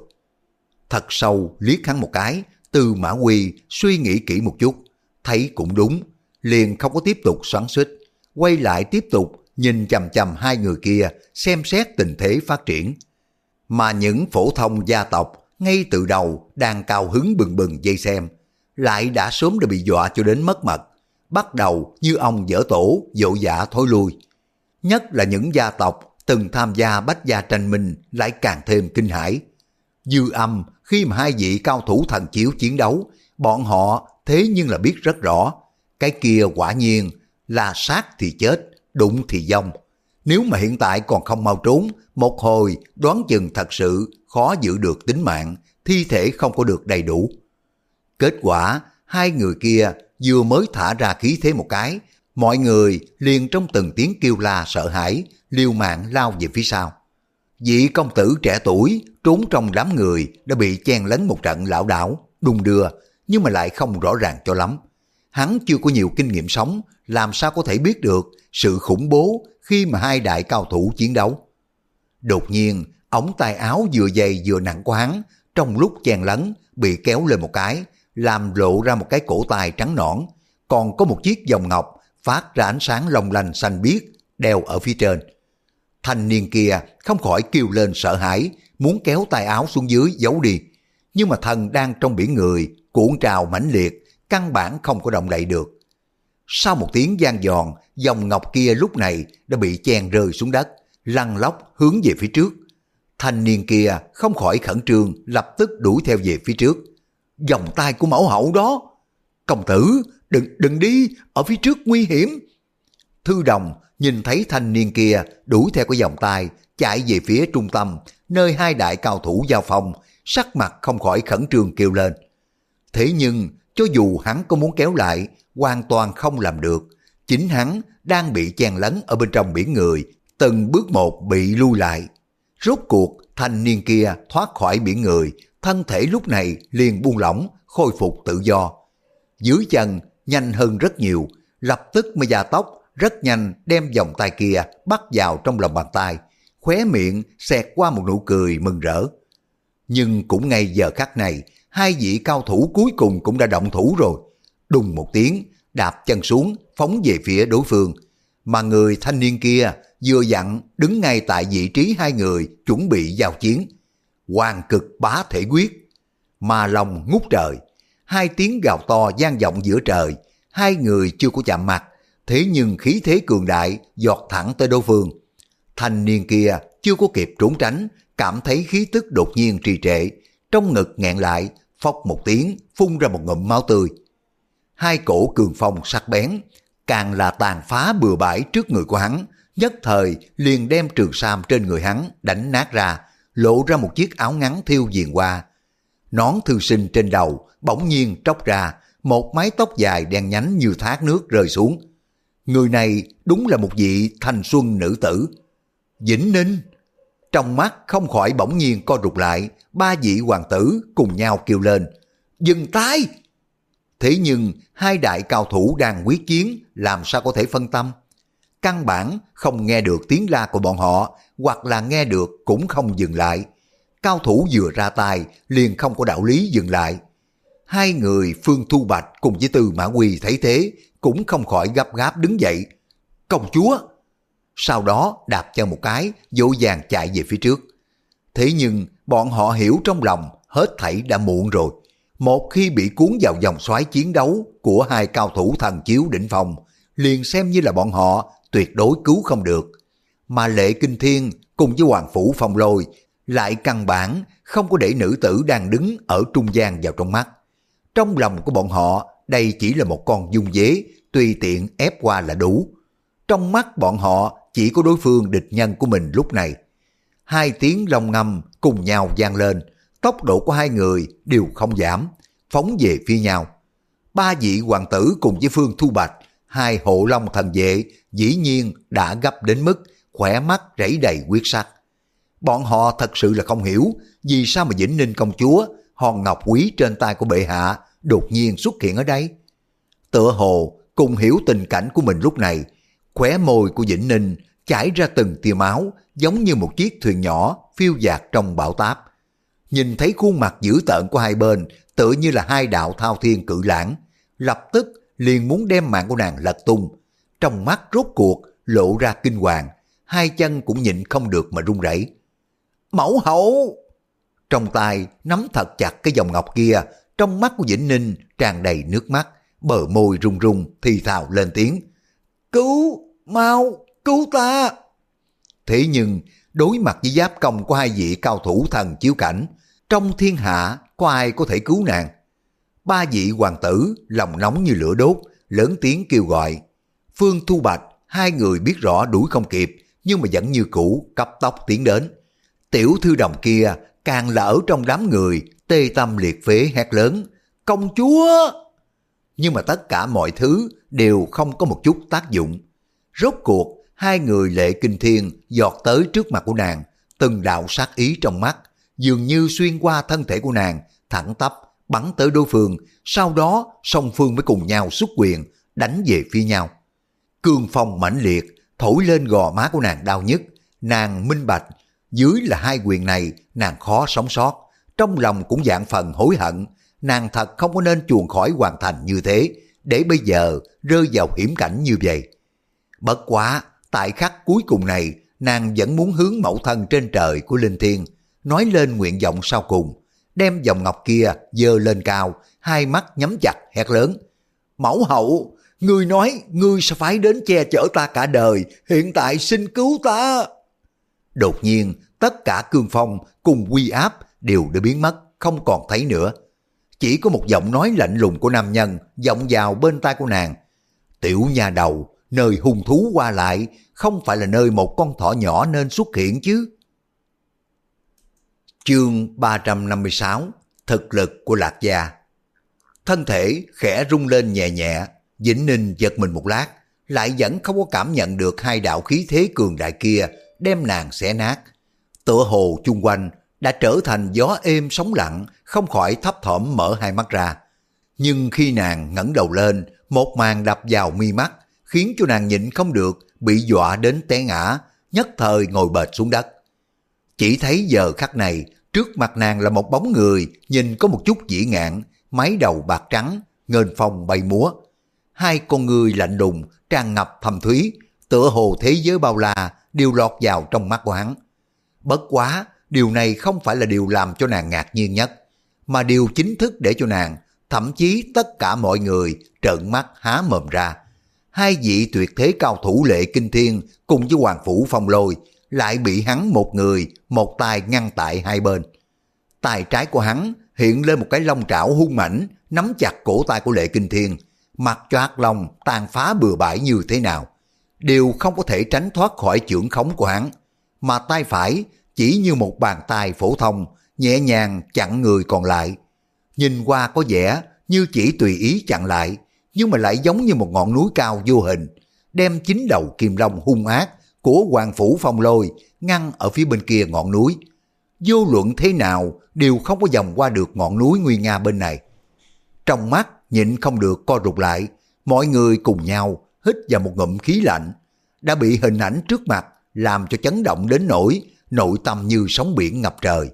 Speaker 1: Thật sâu liếc hắn một cái, từ Mã Quy suy nghĩ kỹ một chút, thấy cũng đúng, liền không có tiếp tục xoắn xích, quay lại tiếp tục nhìn chầm chầm hai người kia xem xét tình thế phát triển. Mà những phổ thông gia tộc ngay từ đầu đang cao hứng bừng bừng dây xem, lại đã sớm đã bị dọa cho đến mất mật, bắt đầu như ông dở tổ, dỗ dạ thối lui. Nhất là những gia tộc từng tham gia bách gia tranh minh lại càng thêm kinh hãi. Dư âm khi mà hai vị cao thủ thần chiếu chiến đấu, bọn họ thế nhưng là biết rất rõ, cái kia quả nhiên là sát thì chết, đụng thì dông. Nếu mà hiện tại còn không mau trốn, một hồi đoán chừng thật sự khó giữ được tính mạng, thi thể không có được đầy đủ. Kết quả, hai người kia vừa mới thả ra khí thế một cái, mọi người liền trong từng tiếng kêu la sợ hãi, liều mạng lao về phía sau. Vị công tử trẻ tuổi trốn trong đám người đã bị chen lấn một trận lão đảo, đung đưa, nhưng mà lại không rõ ràng cho lắm. Hắn chưa có nhiều kinh nghiệm sống, làm sao có thể biết được sự khủng bố khi mà hai đại cao thủ chiến đấu. Đột nhiên, ống tay áo vừa dày vừa nặng của hắn, trong lúc chen lấn, bị kéo lên một cái, làm lộ ra một cái cổ tay trắng nõn, còn có một chiếc vòng ngọc phát ra ánh sáng long lanh xanh biếc, đeo ở phía trên. Thanh niên kia không khỏi kêu lên sợ hãi, muốn kéo tay áo xuống dưới giấu đi. Nhưng mà thần đang trong biển người, cuộn trào mãnh liệt, căn bản không có động đậy được. Sau một tiếng gian giòn, dòng ngọc kia lúc này đã bị chen rơi xuống đất, lăn lóc hướng về phía trước. Thanh niên kia không khỏi khẩn trương, lập tức đuổi theo về phía trước. Dòng tay của mẫu hậu đó. Công tử, đừng đừng đi, ở phía trước nguy hiểm. Thư đồng nhìn thấy thanh niên kia đuổi theo cái dòng tay, chạy về phía trung tâm, nơi hai đại cao thủ giao phong, sắc mặt không khỏi khẩn trương kêu lên. Thế nhưng, cho dù hắn có muốn kéo lại, hoàn toàn không làm được. Chính hắn đang bị chen lấn ở bên trong biển người, từng bước một bị lui lại. Rốt cuộc, thanh niên kia thoát khỏi biển người, thân thể lúc này liền buông lỏng, khôi phục tự do. Dưới chân nhanh hơn rất nhiều, lập tức mới gia tốc, rất nhanh đem vòng tay kia bắt vào trong lòng bàn tay, khóe miệng xẹt qua một nụ cười mừng rỡ. Nhưng cũng ngay giờ khắc này, hai vị cao thủ cuối cùng cũng đã động thủ rồi. Đùng một tiếng, đạp chân xuống, phóng về phía đối phương. Mà người thanh niên kia vừa dặn đứng ngay tại vị trí hai người chuẩn bị giao chiến. Hoàng cực bá thể quyết, mà lòng ngút trời. Hai tiếng gào to gian vọng giữa trời, hai người chưa có chạm mặt, thế nhưng khí thế cường đại giọt thẳng tới đối phương. Thanh niên kia chưa có kịp trốn tránh, cảm thấy khí tức đột nhiên trì trệ, trong ngực nghẹn lại, phốc một tiếng, phun ra một ngụm máu tươi. Hai cổ cường phong sắc bén, càng là tàn phá bừa bãi trước người của hắn, nhất thời liền đem trường sam trên người hắn đánh nát ra, lộ ra một chiếc áo ngắn thiêu diền qua. Nón thư sinh trên đầu bỗng nhiên tróc ra, một mái tóc dài đen nhánh như thác nước rơi xuống. Người này đúng là một vị thanh xuân nữ tử. Vĩnh Ninh! Trong mắt không khỏi bỗng nhiên co rụt lại, ba vị hoàng tử cùng nhau kêu lên. Dừng tay! Thế nhưng hai đại cao thủ đang quyết chiến làm sao có thể phân tâm? Căn bản không nghe được tiếng la của bọn họ hoặc là nghe được cũng không dừng lại. Cao thủ vừa ra tay liền không có đạo lý dừng lại. Hai người Phương Thu Bạch cùng với Từ Mã Quy thấy thế cũng không khỏi gấp gáp đứng dậy. Công chúa! Sau đó đạp chân một cái, dỗ dàng chạy về phía trước. Thế nhưng bọn họ hiểu trong lòng hết thảy đã muộn rồi. Một khi bị cuốn vào dòng xoáy chiến đấu của hai cao thủ thần chiếu đỉnh phòng, liền xem như là bọn họ tuyệt đối cứu không được. Mà lệ kinh thiên cùng với hoàng phủ phong lôi lại căn bản không có để nữ tử đang đứng ở trung gian vào trong mắt. Trong lòng của bọn họ, đây chỉ là một con dung dế, tùy tiện ép qua là đủ. Trong mắt bọn họ chỉ có đối phương địch nhân của mình lúc này. Hai tiếng long ngâm cùng nhau gian lên, tốc độ của hai người đều không giảm, phóng về phía nhau. Ba vị hoàng tử cùng với Phương Thu Bạch, hai hộ long thần vệ dĩ nhiên đã gấp đến mức khỏe mắt rẫy đầy quyết sắc. Bọn họ thật sự là không hiểu vì sao mà Vĩnh Ninh công chúa hòn ngọc quý trên tay của bệ hạ đột nhiên xuất hiện ở đây. Tựa hồ cùng hiểu tình cảnh của mình lúc này, khóe môi của Vĩnh Ninh chảy ra từng tia máu giống như một chiếc thuyền nhỏ phiêu dạt trong bão táp. Nhìn thấy khuôn mặt dữ tợn của hai bên tựa như là hai đạo thao thiên cự lãng, lập tức liền muốn đem mạng của nàng lật tung. Trong mắt rốt cuộc lộ ra kinh hoàng, hai chân cũng nhịn không được mà run rẩy. Mẫu hậu! Trong tay nắm thật chặt cái dòng ngọc kia, trong mắt của Vĩnh Ninh tràn đầy nước mắt, bờ môi run run thì thào lên tiếng. Cứu! Mau! Cứu ta! Thế nhưng, đối mặt với giáp công của hai vị cao thủ thần chiếu cảnh, trong thiên hạ có ai có thể cứu nàng? Ba vị hoàng tử lòng nóng như lửa đốt, lớn tiếng kêu gọi. Phương Thu Bạch, hai người biết rõ đuổi không kịp, nhưng mà vẫn như cũ cấp tốc tiến đến. Tiểu thư đồng kia càng là ở trong đám người, tê tâm liệt phế hét lớn, công chúa! Nhưng mà tất cả mọi thứ đều không có một chút tác dụng. Rốt cuộc, hai người lệ kinh thiên giọt tới trước mặt của nàng, từng đạo sát ý trong mắt, dường như xuyên qua thân thể của nàng, thẳng tắp, bắn tới đối phương, sau đó song phương mới cùng nhau xuất quyền, đánh về phía nhau. Cương phong mãnh liệt, thổi lên gò má của nàng đau nhất, nàng minh bạch, dưới là hai quyền này nàng khó sống sót, trong lòng cũng dạng phần hối hận, nàng thật không có nên chuồn khỏi hoàn thành như thế, để bây giờ rơi vào hiểm cảnh như vậy. Bất quá, tại khắc cuối cùng này, nàng vẫn muốn hướng mẫu thân trên trời của Linh Thiên, nói lên nguyện vọng sau cùng, đem dòng ngọc kia dơ lên cao, hai mắt nhắm chặt hét lớn. Mẫu hậu, ngươi nói ngươi sẽ phải đến che chở ta cả đời, hiện tại xin cứu ta. Đột nhiên, tất cả cương phong cùng quy áp đều đã biến mất, không còn thấy nữa. Chỉ có một giọng nói lạnh lùng của nam nhân vọng vào bên tai của nàng. Tiểu nhà đầu, nơi hung thú qua lại, không phải là nơi một con thỏ nhỏ nên xuất hiện chứ. Chương 356 Thực lực của Lạc Gia Thân thể khẽ rung lên nhẹ nhẹ, Vĩnh Ninh giật mình một lát, lại vẫn không có cảm nhận được hai đạo khí thế cường đại kia đem nàng xé nát. Tựa hồ chung quanh đã trở thành gió êm sóng lặng, không khỏi thấp thỏm mở hai mắt ra. Nhưng khi nàng ngẩng đầu lên, một màn đập vào mi mắt, khiến cho nàng nhịn không được, bị dọa đến té ngã, nhất thời ngồi bệt xuống đất. Chỉ thấy giờ khắc này, trước mặt nàng là một bóng người, nhìn có một chút dĩ ngạn, mái đầu bạc trắng, ngên phong bay múa. Hai con người lạnh lùng, tràn ngập thầm thúy, tựa hồ thế giới bao la đều lọt vào trong mắt của hắn. Bất quá, điều này không phải là điều làm cho nàng ngạc nhiên nhất, mà điều chính thức để cho nàng, thậm chí tất cả mọi người trợn mắt há mồm ra. Hai vị tuyệt thế cao thủ lệ kinh thiên cùng với Hoàng Phủ Phong Lôi lại bị hắn một người, một tay ngăn tại hai bên. Tay trái của hắn hiện lên một cái lông trảo hung mãnh nắm chặt cổ tay của lệ kinh thiên, mặc cho ác long tàn phá bừa bãi như thế nào. Đều không có thể tránh thoát khỏi chưởng khống của hắn, mà tay phải chỉ như một bàn tay phổ thông, nhẹ nhàng chặn người còn lại. Nhìn qua có vẻ như chỉ tùy ý chặn lại, nhưng mà lại giống như một ngọn núi cao vô hình, đem chính đầu kim long hung ác của Hoàng Phủ Phong Lôi ngăn ở phía bên kia ngọn núi. Vô luận thế nào đều không có dòng qua được ngọn núi nguy nga bên này. Trong mắt nhịn không được co rụt lại, mọi người cùng nhau hít vào một ngụm khí lạnh, đã bị hình ảnh trước mặt làm cho chấn động đến nỗi nội tâm như sóng biển ngập trời.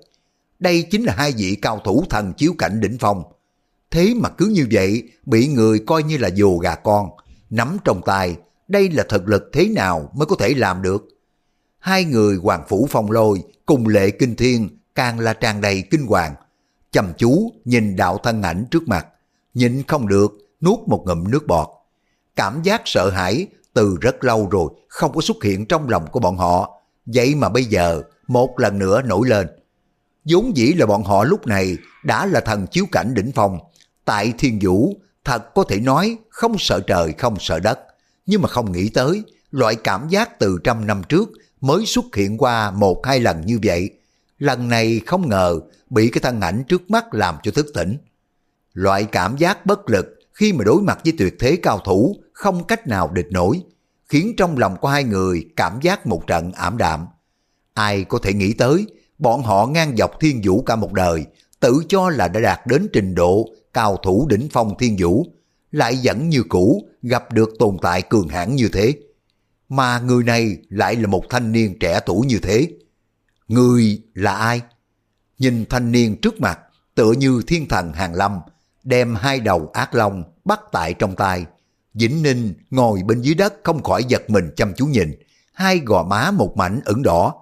Speaker 1: Đây chính là hai vị cao thủ thần chiếu cảnh đỉnh phong. Thế mà cứ như vậy bị người coi như là dồ gà con, nắm trong tay, đây là thực lực thế nào mới có thể làm được. Hai người Hoàng Phủ Phong Lôi cùng Lệ Kinh Thiên càng là tràn đầy kinh hoàng. Chầm chú nhìn đạo thân ảnh trước mặt, nhịn không được, nuốt một ngụm nước bọt. Cảm giác sợ hãi từ rất lâu rồi không có xuất hiện trong lòng của bọn họ, vậy mà bây giờ một lần nữa nổi lên. vốn dĩ là bọn họ lúc này đã là thần chiếu cảnh đỉnh phong, tại thiên vũ thật có thể nói không sợ trời không sợ đất, nhưng mà không nghĩ tới loại cảm giác từ trăm năm trước mới xuất hiện qua một hai lần như vậy. Lần này không ngờ bị cái thân ảnh trước mắt làm cho thức tỉnh. Loại cảm giác bất lực khi mà đối mặt với tuyệt thế cao thủ không cách nào địch nổi, khiến trong lòng của hai người cảm giác một trận ảm đạm. Ai có thể nghĩ tới, bọn họ ngang dọc thiên vũ cả một đời, tự cho là đã đạt đến trình độ cao thủ đỉnh phong thiên vũ, lại vẫn như cũ gặp được tồn tại cường hãn như thế. Mà người này lại là một thanh niên trẻ tuổi như thế. Người là ai? Nhìn thanh niên trước mặt, tựa như thiên thần hàng lâm, đem hai đầu ác long bắt tại trong tay. Vĩnh Ninh ngồi bên dưới đất không khỏi giật mình chăm chú nhìn, hai gò má một mảnh ửng đỏ.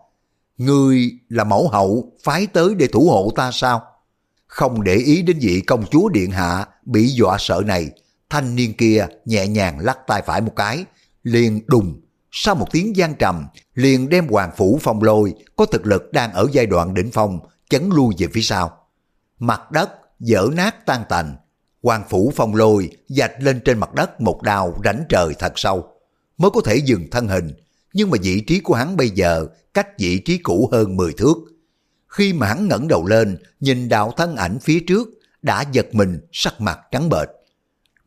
Speaker 1: Người là mẫu hậu phái tới để thủ hộ ta sao? Không để ý đến vị công chúa điện hạ bị dọa sợ này, thanh niên kia nhẹ nhàng lắc tay phải một cái, liền đùng, sau một tiếng gian trầm, liền đem hoàng phủ phong lôi có thực lực đang ở giai đoạn đỉnh phong chấn lui về phía sau. Mặt đất dở nát tan tành, Quan phủ phong lôi dạch lên trên mặt đất một đào rảnh trời thật sâu, mới có thể dừng thân hình, nhưng mà vị trí của hắn bây giờ cách vị trí cũ hơn 10 thước. Khi mà hắn ngẩng đầu lên, nhìn đạo thân ảnh phía trước, đã giật mình sắc mặt trắng bệch.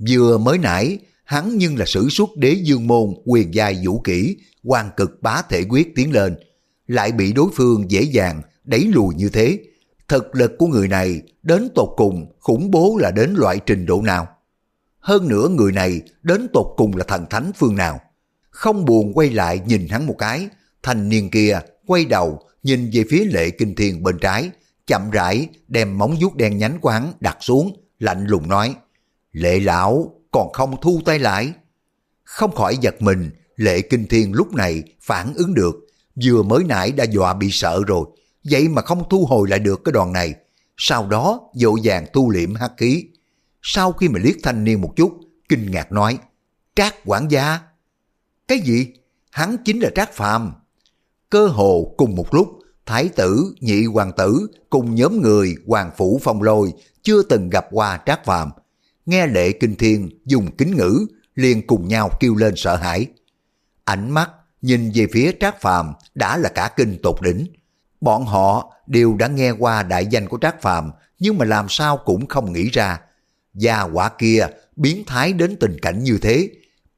Speaker 1: Vừa mới nãy, hắn nhưng là sử xuất đế dương môn quyền giai vũ kỹ, quan cực bá thể quyết tiến lên, lại bị đối phương dễ dàng đẩy lùi như thế. Thực lực của người này đến tột cùng khủng bố là đến loại trình độ nào? Hơn nữa người này đến tột cùng là thần thánh phương nào? Không buồn quay lại nhìn hắn một cái, thanh niên kia quay đầu nhìn về phía lệ kinh thiên bên trái, chậm rãi đem móng vuốt đen nhánh của hắn đặt xuống, lạnh lùng nói, lệ lão còn không thu tay lại. Không khỏi giật mình, lệ kinh thiên lúc này phản ứng được, vừa mới nãy đã dọa bị sợ rồi, vậy mà không thu hồi lại được cái đoàn này. Sau đó dỗ dàng tu liệm hắc khí. Sau khi mà liếc thanh niên một chút, kinh ngạc nói, Trác quản gia. Cái gì? Hắn chính là Trác Phàm. Cơ hồ cùng một lúc, Thái tử, nhị hoàng tử cùng nhóm người hoàng phủ phong lôi chưa từng gặp qua Trác Phàm nghe lệ kinh thiên dùng kính ngữ liền cùng nhau kêu lên sợ hãi. Ánh mắt nhìn về phía Trác Phàm đã là cả kinh tột đỉnh. Bọn họ đều đã nghe qua đại danh của Trác Phàm, nhưng mà làm sao cũng không nghĩ ra. Gia quả kia biến thái đến tình cảnh như thế.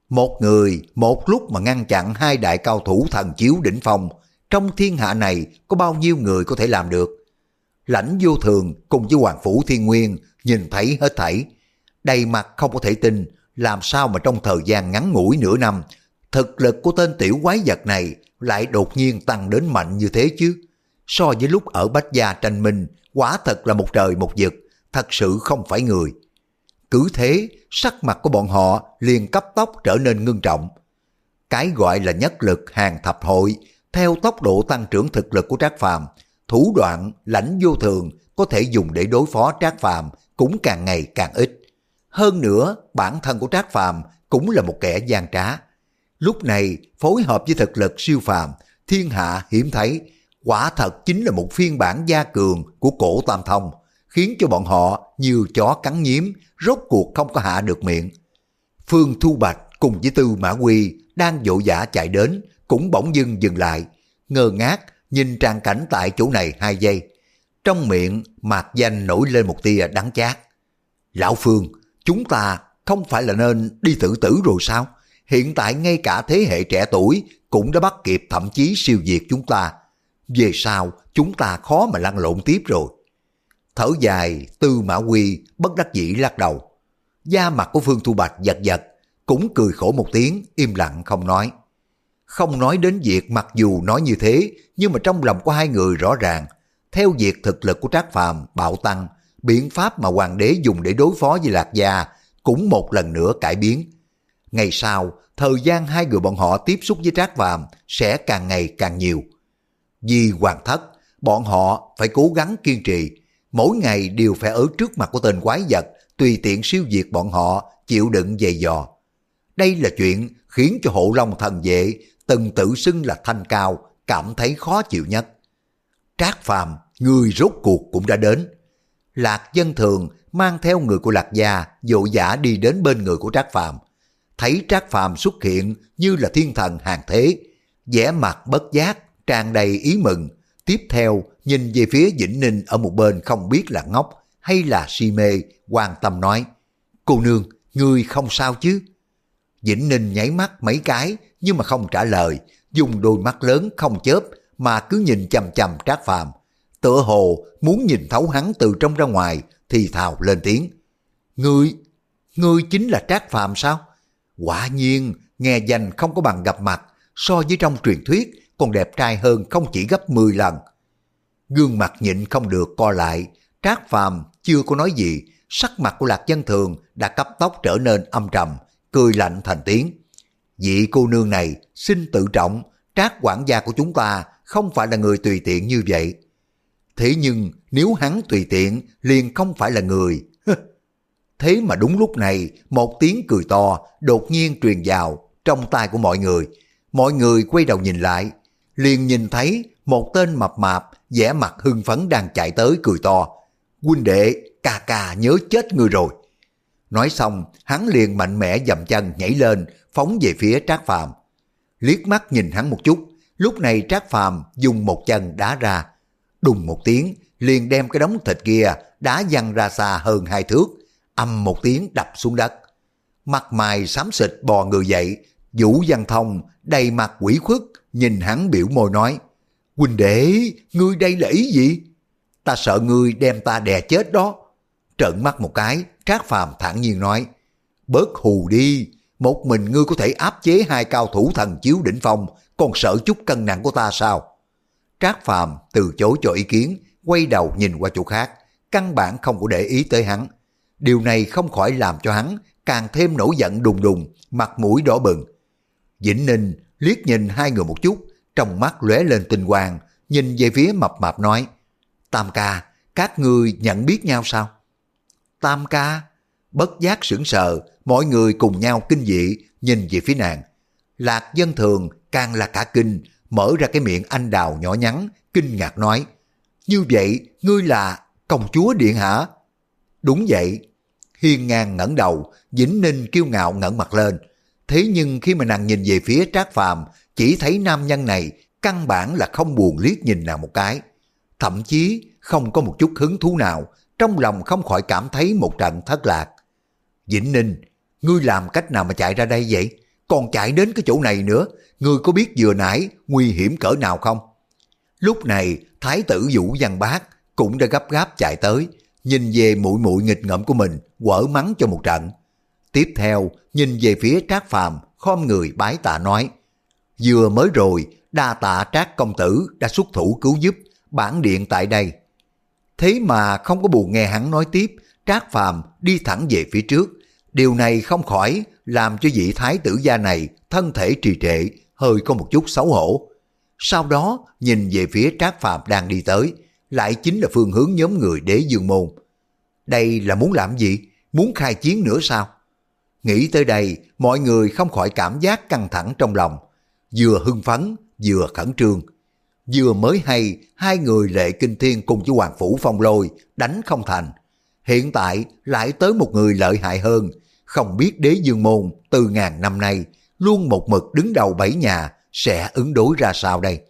Speaker 1: Một người, một lúc mà ngăn chặn hai đại cao thủ thần chiếu đỉnh phong, trong thiên hạ này có bao nhiêu người có thể làm được. Lãnh vô thường cùng với Hoàng Phủ Thiên Nguyên nhìn thấy hết thảy đầy mặt không có thể tin, làm sao mà trong thời gian ngắn ngủi nửa năm, thực lực của tên tiểu quái vật này lại đột nhiên tăng đến mạnh như thế chứ so với lúc ở Bách Gia tranh minh, quả thật là một trời một vực, thật sự không phải người. Cứ thế, sắc mặt của bọn họ liền cấp tốc trở nên ngưng trọng. Cái gọi là nhất lực hàng thập hội, theo tốc độ tăng trưởng thực lực của Trác Phàm, thủ đoạn lãnh vô thường có thể dùng để đối phó Trác Phàm cũng càng ngày càng ít. Hơn nữa, bản thân của Trác Phàm cũng là một kẻ gian trá. Lúc này, phối hợp với thực lực siêu phàm, thiên hạ hiếm thấy, quả thật chính là một phiên bản gia cường của cổ Tam Thông, khiến cho bọn họ như chó cắn nhiếm, rốt cuộc không có hạ được miệng. Phương Thu Bạch cùng với Tư Mã Quy đang vội vã chạy đến, cũng bỗng dưng dừng lại, ngơ ngác nhìn trang cảnh tại chỗ này hai giây. Trong miệng, mạc danh nổi lên một tia đắng chát. Lão Phương, chúng ta không phải là nên đi tự tử rồi sao? Hiện tại ngay cả thế hệ trẻ tuổi cũng đã bắt kịp thậm chí siêu diệt chúng ta. Về sau, chúng ta khó mà lăn lộn tiếp rồi. Thở dài, tư mã quy bất đắc dĩ lắc đầu. Da mặt của Phương Thu Bạch giật giật, cũng cười khổ một tiếng, im lặng không nói. Không nói đến việc mặc dù nói như thế, nhưng mà trong lòng của hai người rõ ràng, theo việc thực lực của Trác Phàm bạo tăng, biện pháp mà hoàng đế dùng để đối phó với Lạc Gia cũng một lần nữa cải biến. Ngày sau, thời gian hai người bọn họ tiếp xúc với Trác Phàm sẽ càng ngày càng nhiều. Vì hoàng thất, bọn họ phải cố gắng kiên trì, mỗi ngày đều phải ở trước mặt của tên quái vật, tùy tiện siêu diệt bọn họ, chịu đựng dày dò. Đây là chuyện khiến cho hộ long thần vệ từng tự xưng là thanh cao, cảm thấy khó chịu nhất. Trác Phàm, người rốt cuộc cũng đã đến. Lạc dân thường mang theo người của Lạc Gia dội dã đi đến bên người của Trác Phàm thấy Trác Phàm xuất hiện như là thiên thần hàng thế, vẻ mặt bất giác, tràn đầy ý mừng. Tiếp theo, nhìn về phía Vĩnh Ninh ở một bên không biết là ngốc hay là si mê, quan tâm nói, Cô nương, ngươi không sao chứ? Vĩnh Ninh nháy mắt mấy cái nhưng mà không trả lời, dùng đôi mắt lớn không chớp mà cứ nhìn chằm chằm Trác Phàm tựa hồ muốn nhìn thấu hắn từ trong ra ngoài thì thào lên tiếng. Ngươi, ngươi chính là Trác Phàm sao? Quả nhiên, nghe danh không có bằng gặp mặt, so với trong truyền thuyết còn đẹp trai hơn không chỉ gấp 10 lần. Gương mặt nhịn không được co lại, Trác Phàm chưa có nói gì, sắc mặt của Lạc Dân Thường đã cấp tốc trở nên âm trầm, cười lạnh thành tiếng. Vị cô nương này xin tự trọng, Trác quản gia của chúng ta không phải là người tùy tiện như vậy. Thế nhưng nếu hắn tùy tiện liền không phải là người. Thế mà đúng lúc này một tiếng cười to đột nhiên truyền vào trong tai của mọi người. Mọi người quay đầu nhìn lại, liền nhìn thấy một tên mập mạp vẻ mặt hưng phấn đang chạy tới cười to. Huynh đệ, ca ca nhớ chết người rồi. Nói xong, hắn liền mạnh mẽ dầm chân nhảy lên, phóng về phía Trác Phàm. Liếc mắt nhìn hắn một chút, lúc này Trác Phàm dùng một chân đá ra, đùng một tiếng, liền đem cái đống thịt kia đá văng ra xa hơn hai thước, âm một tiếng đập xuống đất. Mặt mày xám xịt bò người dậy, Vũ Văn Thông đầy mặt quỷ khuất, nhìn hắn biểu môi nói, Huynh đệ, ngươi đây là ý gì? Ta sợ ngươi đem ta đè chết đó. Trợn mắt một cái, Trác Phàm thản nhiên nói, bớt hù đi, một mình ngươi có thể áp chế hai cao thủ thần chiếu đỉnh phong, còn sợ chút cân nặng của ta sao? Trác Phàm từ chối cho ý kiến, quay đầu nhìn qua chỗ khác, căn bản không có để ý tới hắn. Điều này không khỏi làm cho hắn càng thêm nổi giận đùng đùng, mặt mũi đỏ bừng. Vĩnh Ninh liếc nhìn hai người một chút, trong mắt lóe lên tinh quang, nhìn về phía mập mạp nói, Tam ca, các người nhận biết nhau sao? Tam ca, bất giác sững sờ, mọi người cùng nhau kinh dị, nhìn về phía nàng. Lạc dân thường càng là cả kinh, mở ra cái miệng anh đào nhỏ nhắn, kinh ngạc nói, như vậy ngươi là công chúa điện hả? Đúng vậy. Hiên ngang ngẩng đầu, Vĩnh Ninh kiêu ngạo ngẩng mặt lên. Thế nhưng khi mà nàng nhìn về phía Trác Phàm, chỉ thấy nam nhân này căn bản là không buồn liếc nhìn nàng một cái. Thậm chí không có một chút hứng thú nào, trong lòng không khỏi cảm thấy một trận thất lạc. Vĩnh Ninh, ngươi làm cách nào mà chạy ra đây vậy? Còn chạy đến cái chỗ này nữa, ngươi có biết vừa nãy nguy hiểm cỡ nào không? Lúc này, Thái tử Vũ Văn Bác cũng đã gấp gáp chạy tới, nhìn về mũi mũi nghịch ngợm của mình, quở mắng cho một trận. Tiếp theo, nhìn về phía Trác Phàm, khom người bái tạ nói, vừa mới rồi, đa tạ Trác công tử đã xuất thủ cứu giúp, bản điện tại đây. Thế mà không có buồn nghe hắn nói tiếp, Trác Phàm đi thẳng về phía trước. Điều này không khỏi làm cho vị thái tử gia này thân thể trì trệ, hơi có một chút xấu hổ. Sau đó nhìn về phía Trác Phàm đang đi tới, lại chính là phương hướng nhóm người đế dương môn. Đây là muốn làm gì? Muốn khai chiến nữa sao? Nghĩ tới đây, mọi người không khỏi cảm giác căng thẳng trong lòng, vừa hưng phấn, vừa khẩn trương. Vừa mới hay, hai người lệ kinh thiên cùng với Hoàng Phủ Phong Lôi đánh không thành. Hiện tại lại tới một người lợi hại hơn, không biết đế dương môn từ ngàn năm nay luôn một mực đứng đầu bảy nhà sẽ ứng đối ra sao đây.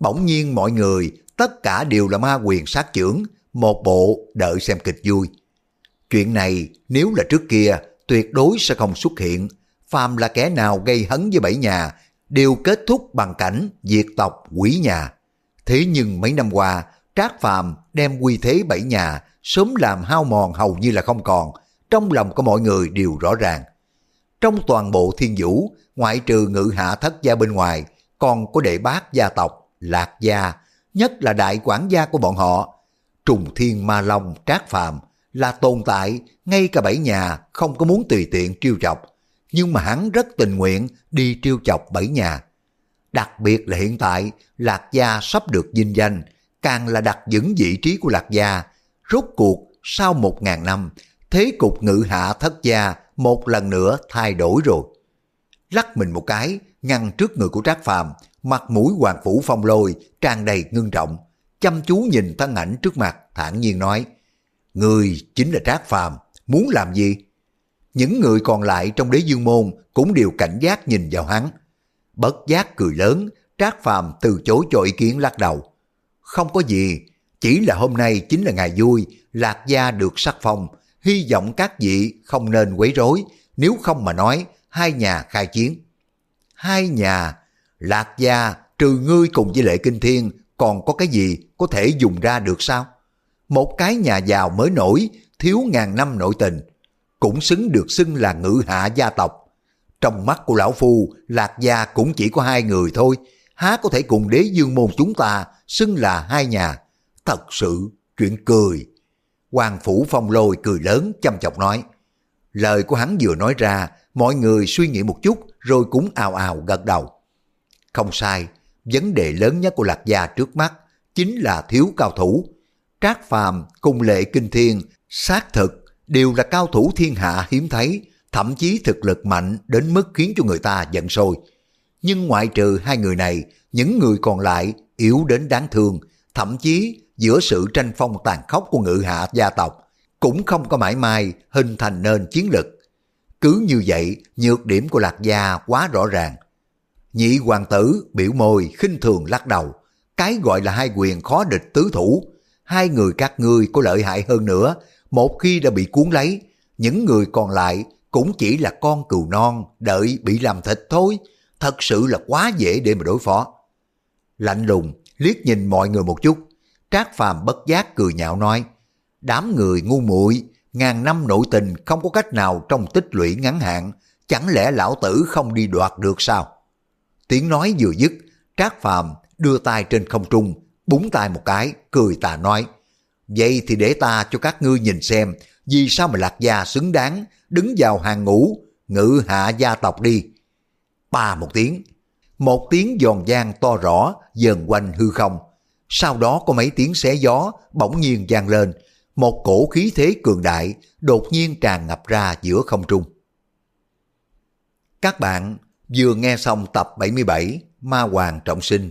Speaker 1: Bỗng nhiên mọi người tất cả đều là ma quyền sát trưởng, một bộ đợi xem kịch vui. Chuyện này nếu là trước kia tuyệt đối sẽ không xuất hiện, phàm là kẻ nào gây hấn với bảy nhà đều kết thúc bằng cảnh diệt tộc quỷ nhà. Thế nhưng mấy năm qua, Trác Phàm đem quy thế bảy nhà sớm làm hao mòn hầu như là không còn, trong lòng của mọi người đều rõ ràng. Trong toàn bộ thiên vũ, ngoại trừ ngự hạ thất gia bên ngoài, còn có đệ bác gia tộc, lạc gia, nhất là đại quản gia của bọn họ, trùng thiên ma long trác phàm, là tồn tại ngay cả bảy nhà không có muốn tùy tiện trêu chọc, nhưng mà hắn rất tình nguyện đi trêu chọc bảy nhà. Đặc biệt là hiện tại, Lạc Gia sắp được dinh danh, càng là đặt vững vị trí của Lạc Gia. Rốt cuộc, sau một ngàn năm, thế cục ngự hạ thất gia một lần nữa thay đổi rồi. Lắc mình một cái, ngăn trước người của Trác Phàm, mặt mũi hoàng phủ phong lôi, tràn đầy ngưng trọng, chăm chú nhìn thân ảnh trước mặt, thản nhiên nói, Người chính là Trác Phàm, muốn làm gì? Những người còn lại trong đế dương môn cũng đều cảnh giác nhìn vào hắn. Bất giác cười lớn, Trác Phàm từ chối cho ý kiến lắc đầu. Không có gì, chỉ là hôm nay chính là ngày vui, Lạc Gia được sắc phong, hy vọng các vị không nên quấy rối, nếu không mà nói, hai nhà khai chiến. Hai nhà, Lạc Gia trừ ngươi cùng với Lệ Kinh Thiên, còn có cái gì có thể dùng ra được sao? Một cái nhà giàu mới nổi, thiếu ngàn năm nội tình, cũng xứng được xưng là ngự hạ gia tộc. Trong mắt của lão phu, Lạc Gia cũng chỉ có hai người thôi, há có thể cùng đế dương môn chúng ta xưng là hai nhà. Thật sự, chuyện cười. Hoàng Phủ Phong Lôi cười lớn chăm chọc nói. Lời của hắn vừa nói ra, mọi người suy nghĩ một chút rồi cũng ào ào gật đầu. Không sai, vấn đề lớn nhất của Lạc Gia trước mắt chính là thiếu cao thủ. Trác Phàm cùng Lệ Kinh Thiên xác thực đều là cao thủ thiên hạ hiếm thấy, thậm chí thực lực mạnh đến mức khiến cho người ta giận sôi. Nhưng ngoại trừ hai người này, những người còn lại yếu đến đáng thương, thậm chí giữa sự tranh phong tàn khốc của ngự hạ gia tộc, cũng không có mãi mai hình thành nên chiến lực. Cứ như vậy, nhược điểm của Lạc Gia quá rõ ràng. Nhị hoàng tử biểu môi khinh thường lắc đầu, cái gọi là hai quyền khó địch tứ thủ, hai người các ngươi có lợi hại hơn nữa, một khi đã bị cuốn lấy, những người còn lại cũng chỉ là con cừu non đợi bị làm thịt thôi, thật sự là quá dễ để mà đối phó. Lạnh lùng, liếc nhìn mọi người một chút, Trác Phàm bất giác cười nhạo nói, đám người ngu muội ngàn năm nội tình không có cách nào trong tích lũy ngắn hạn, chẳng lẽ lão tử không đi đoạt được sao? Tiếng nói vừa dứt, Trác Phàm đưa tay trên không trung, búng tay một cái, cười tà nói, vậy thì để ta cho các ngươi nhìn xem, vì sao mà Lạc Gia xứng đáng đứng vào hàng ngũ, ngự hạ gia tộc đi. Ba một tiếng, một tiếng giòn vang to rõ dần quanh hư không, sau đó có mấy tiếng xé gió bỗng nhiên vang lên, một cổ khí thế cường đại đột nhiên tràn ngập ra giữa không trung. Các bạn vừa nghe xong tập 77 Ma Hoàng Trọng Sinh.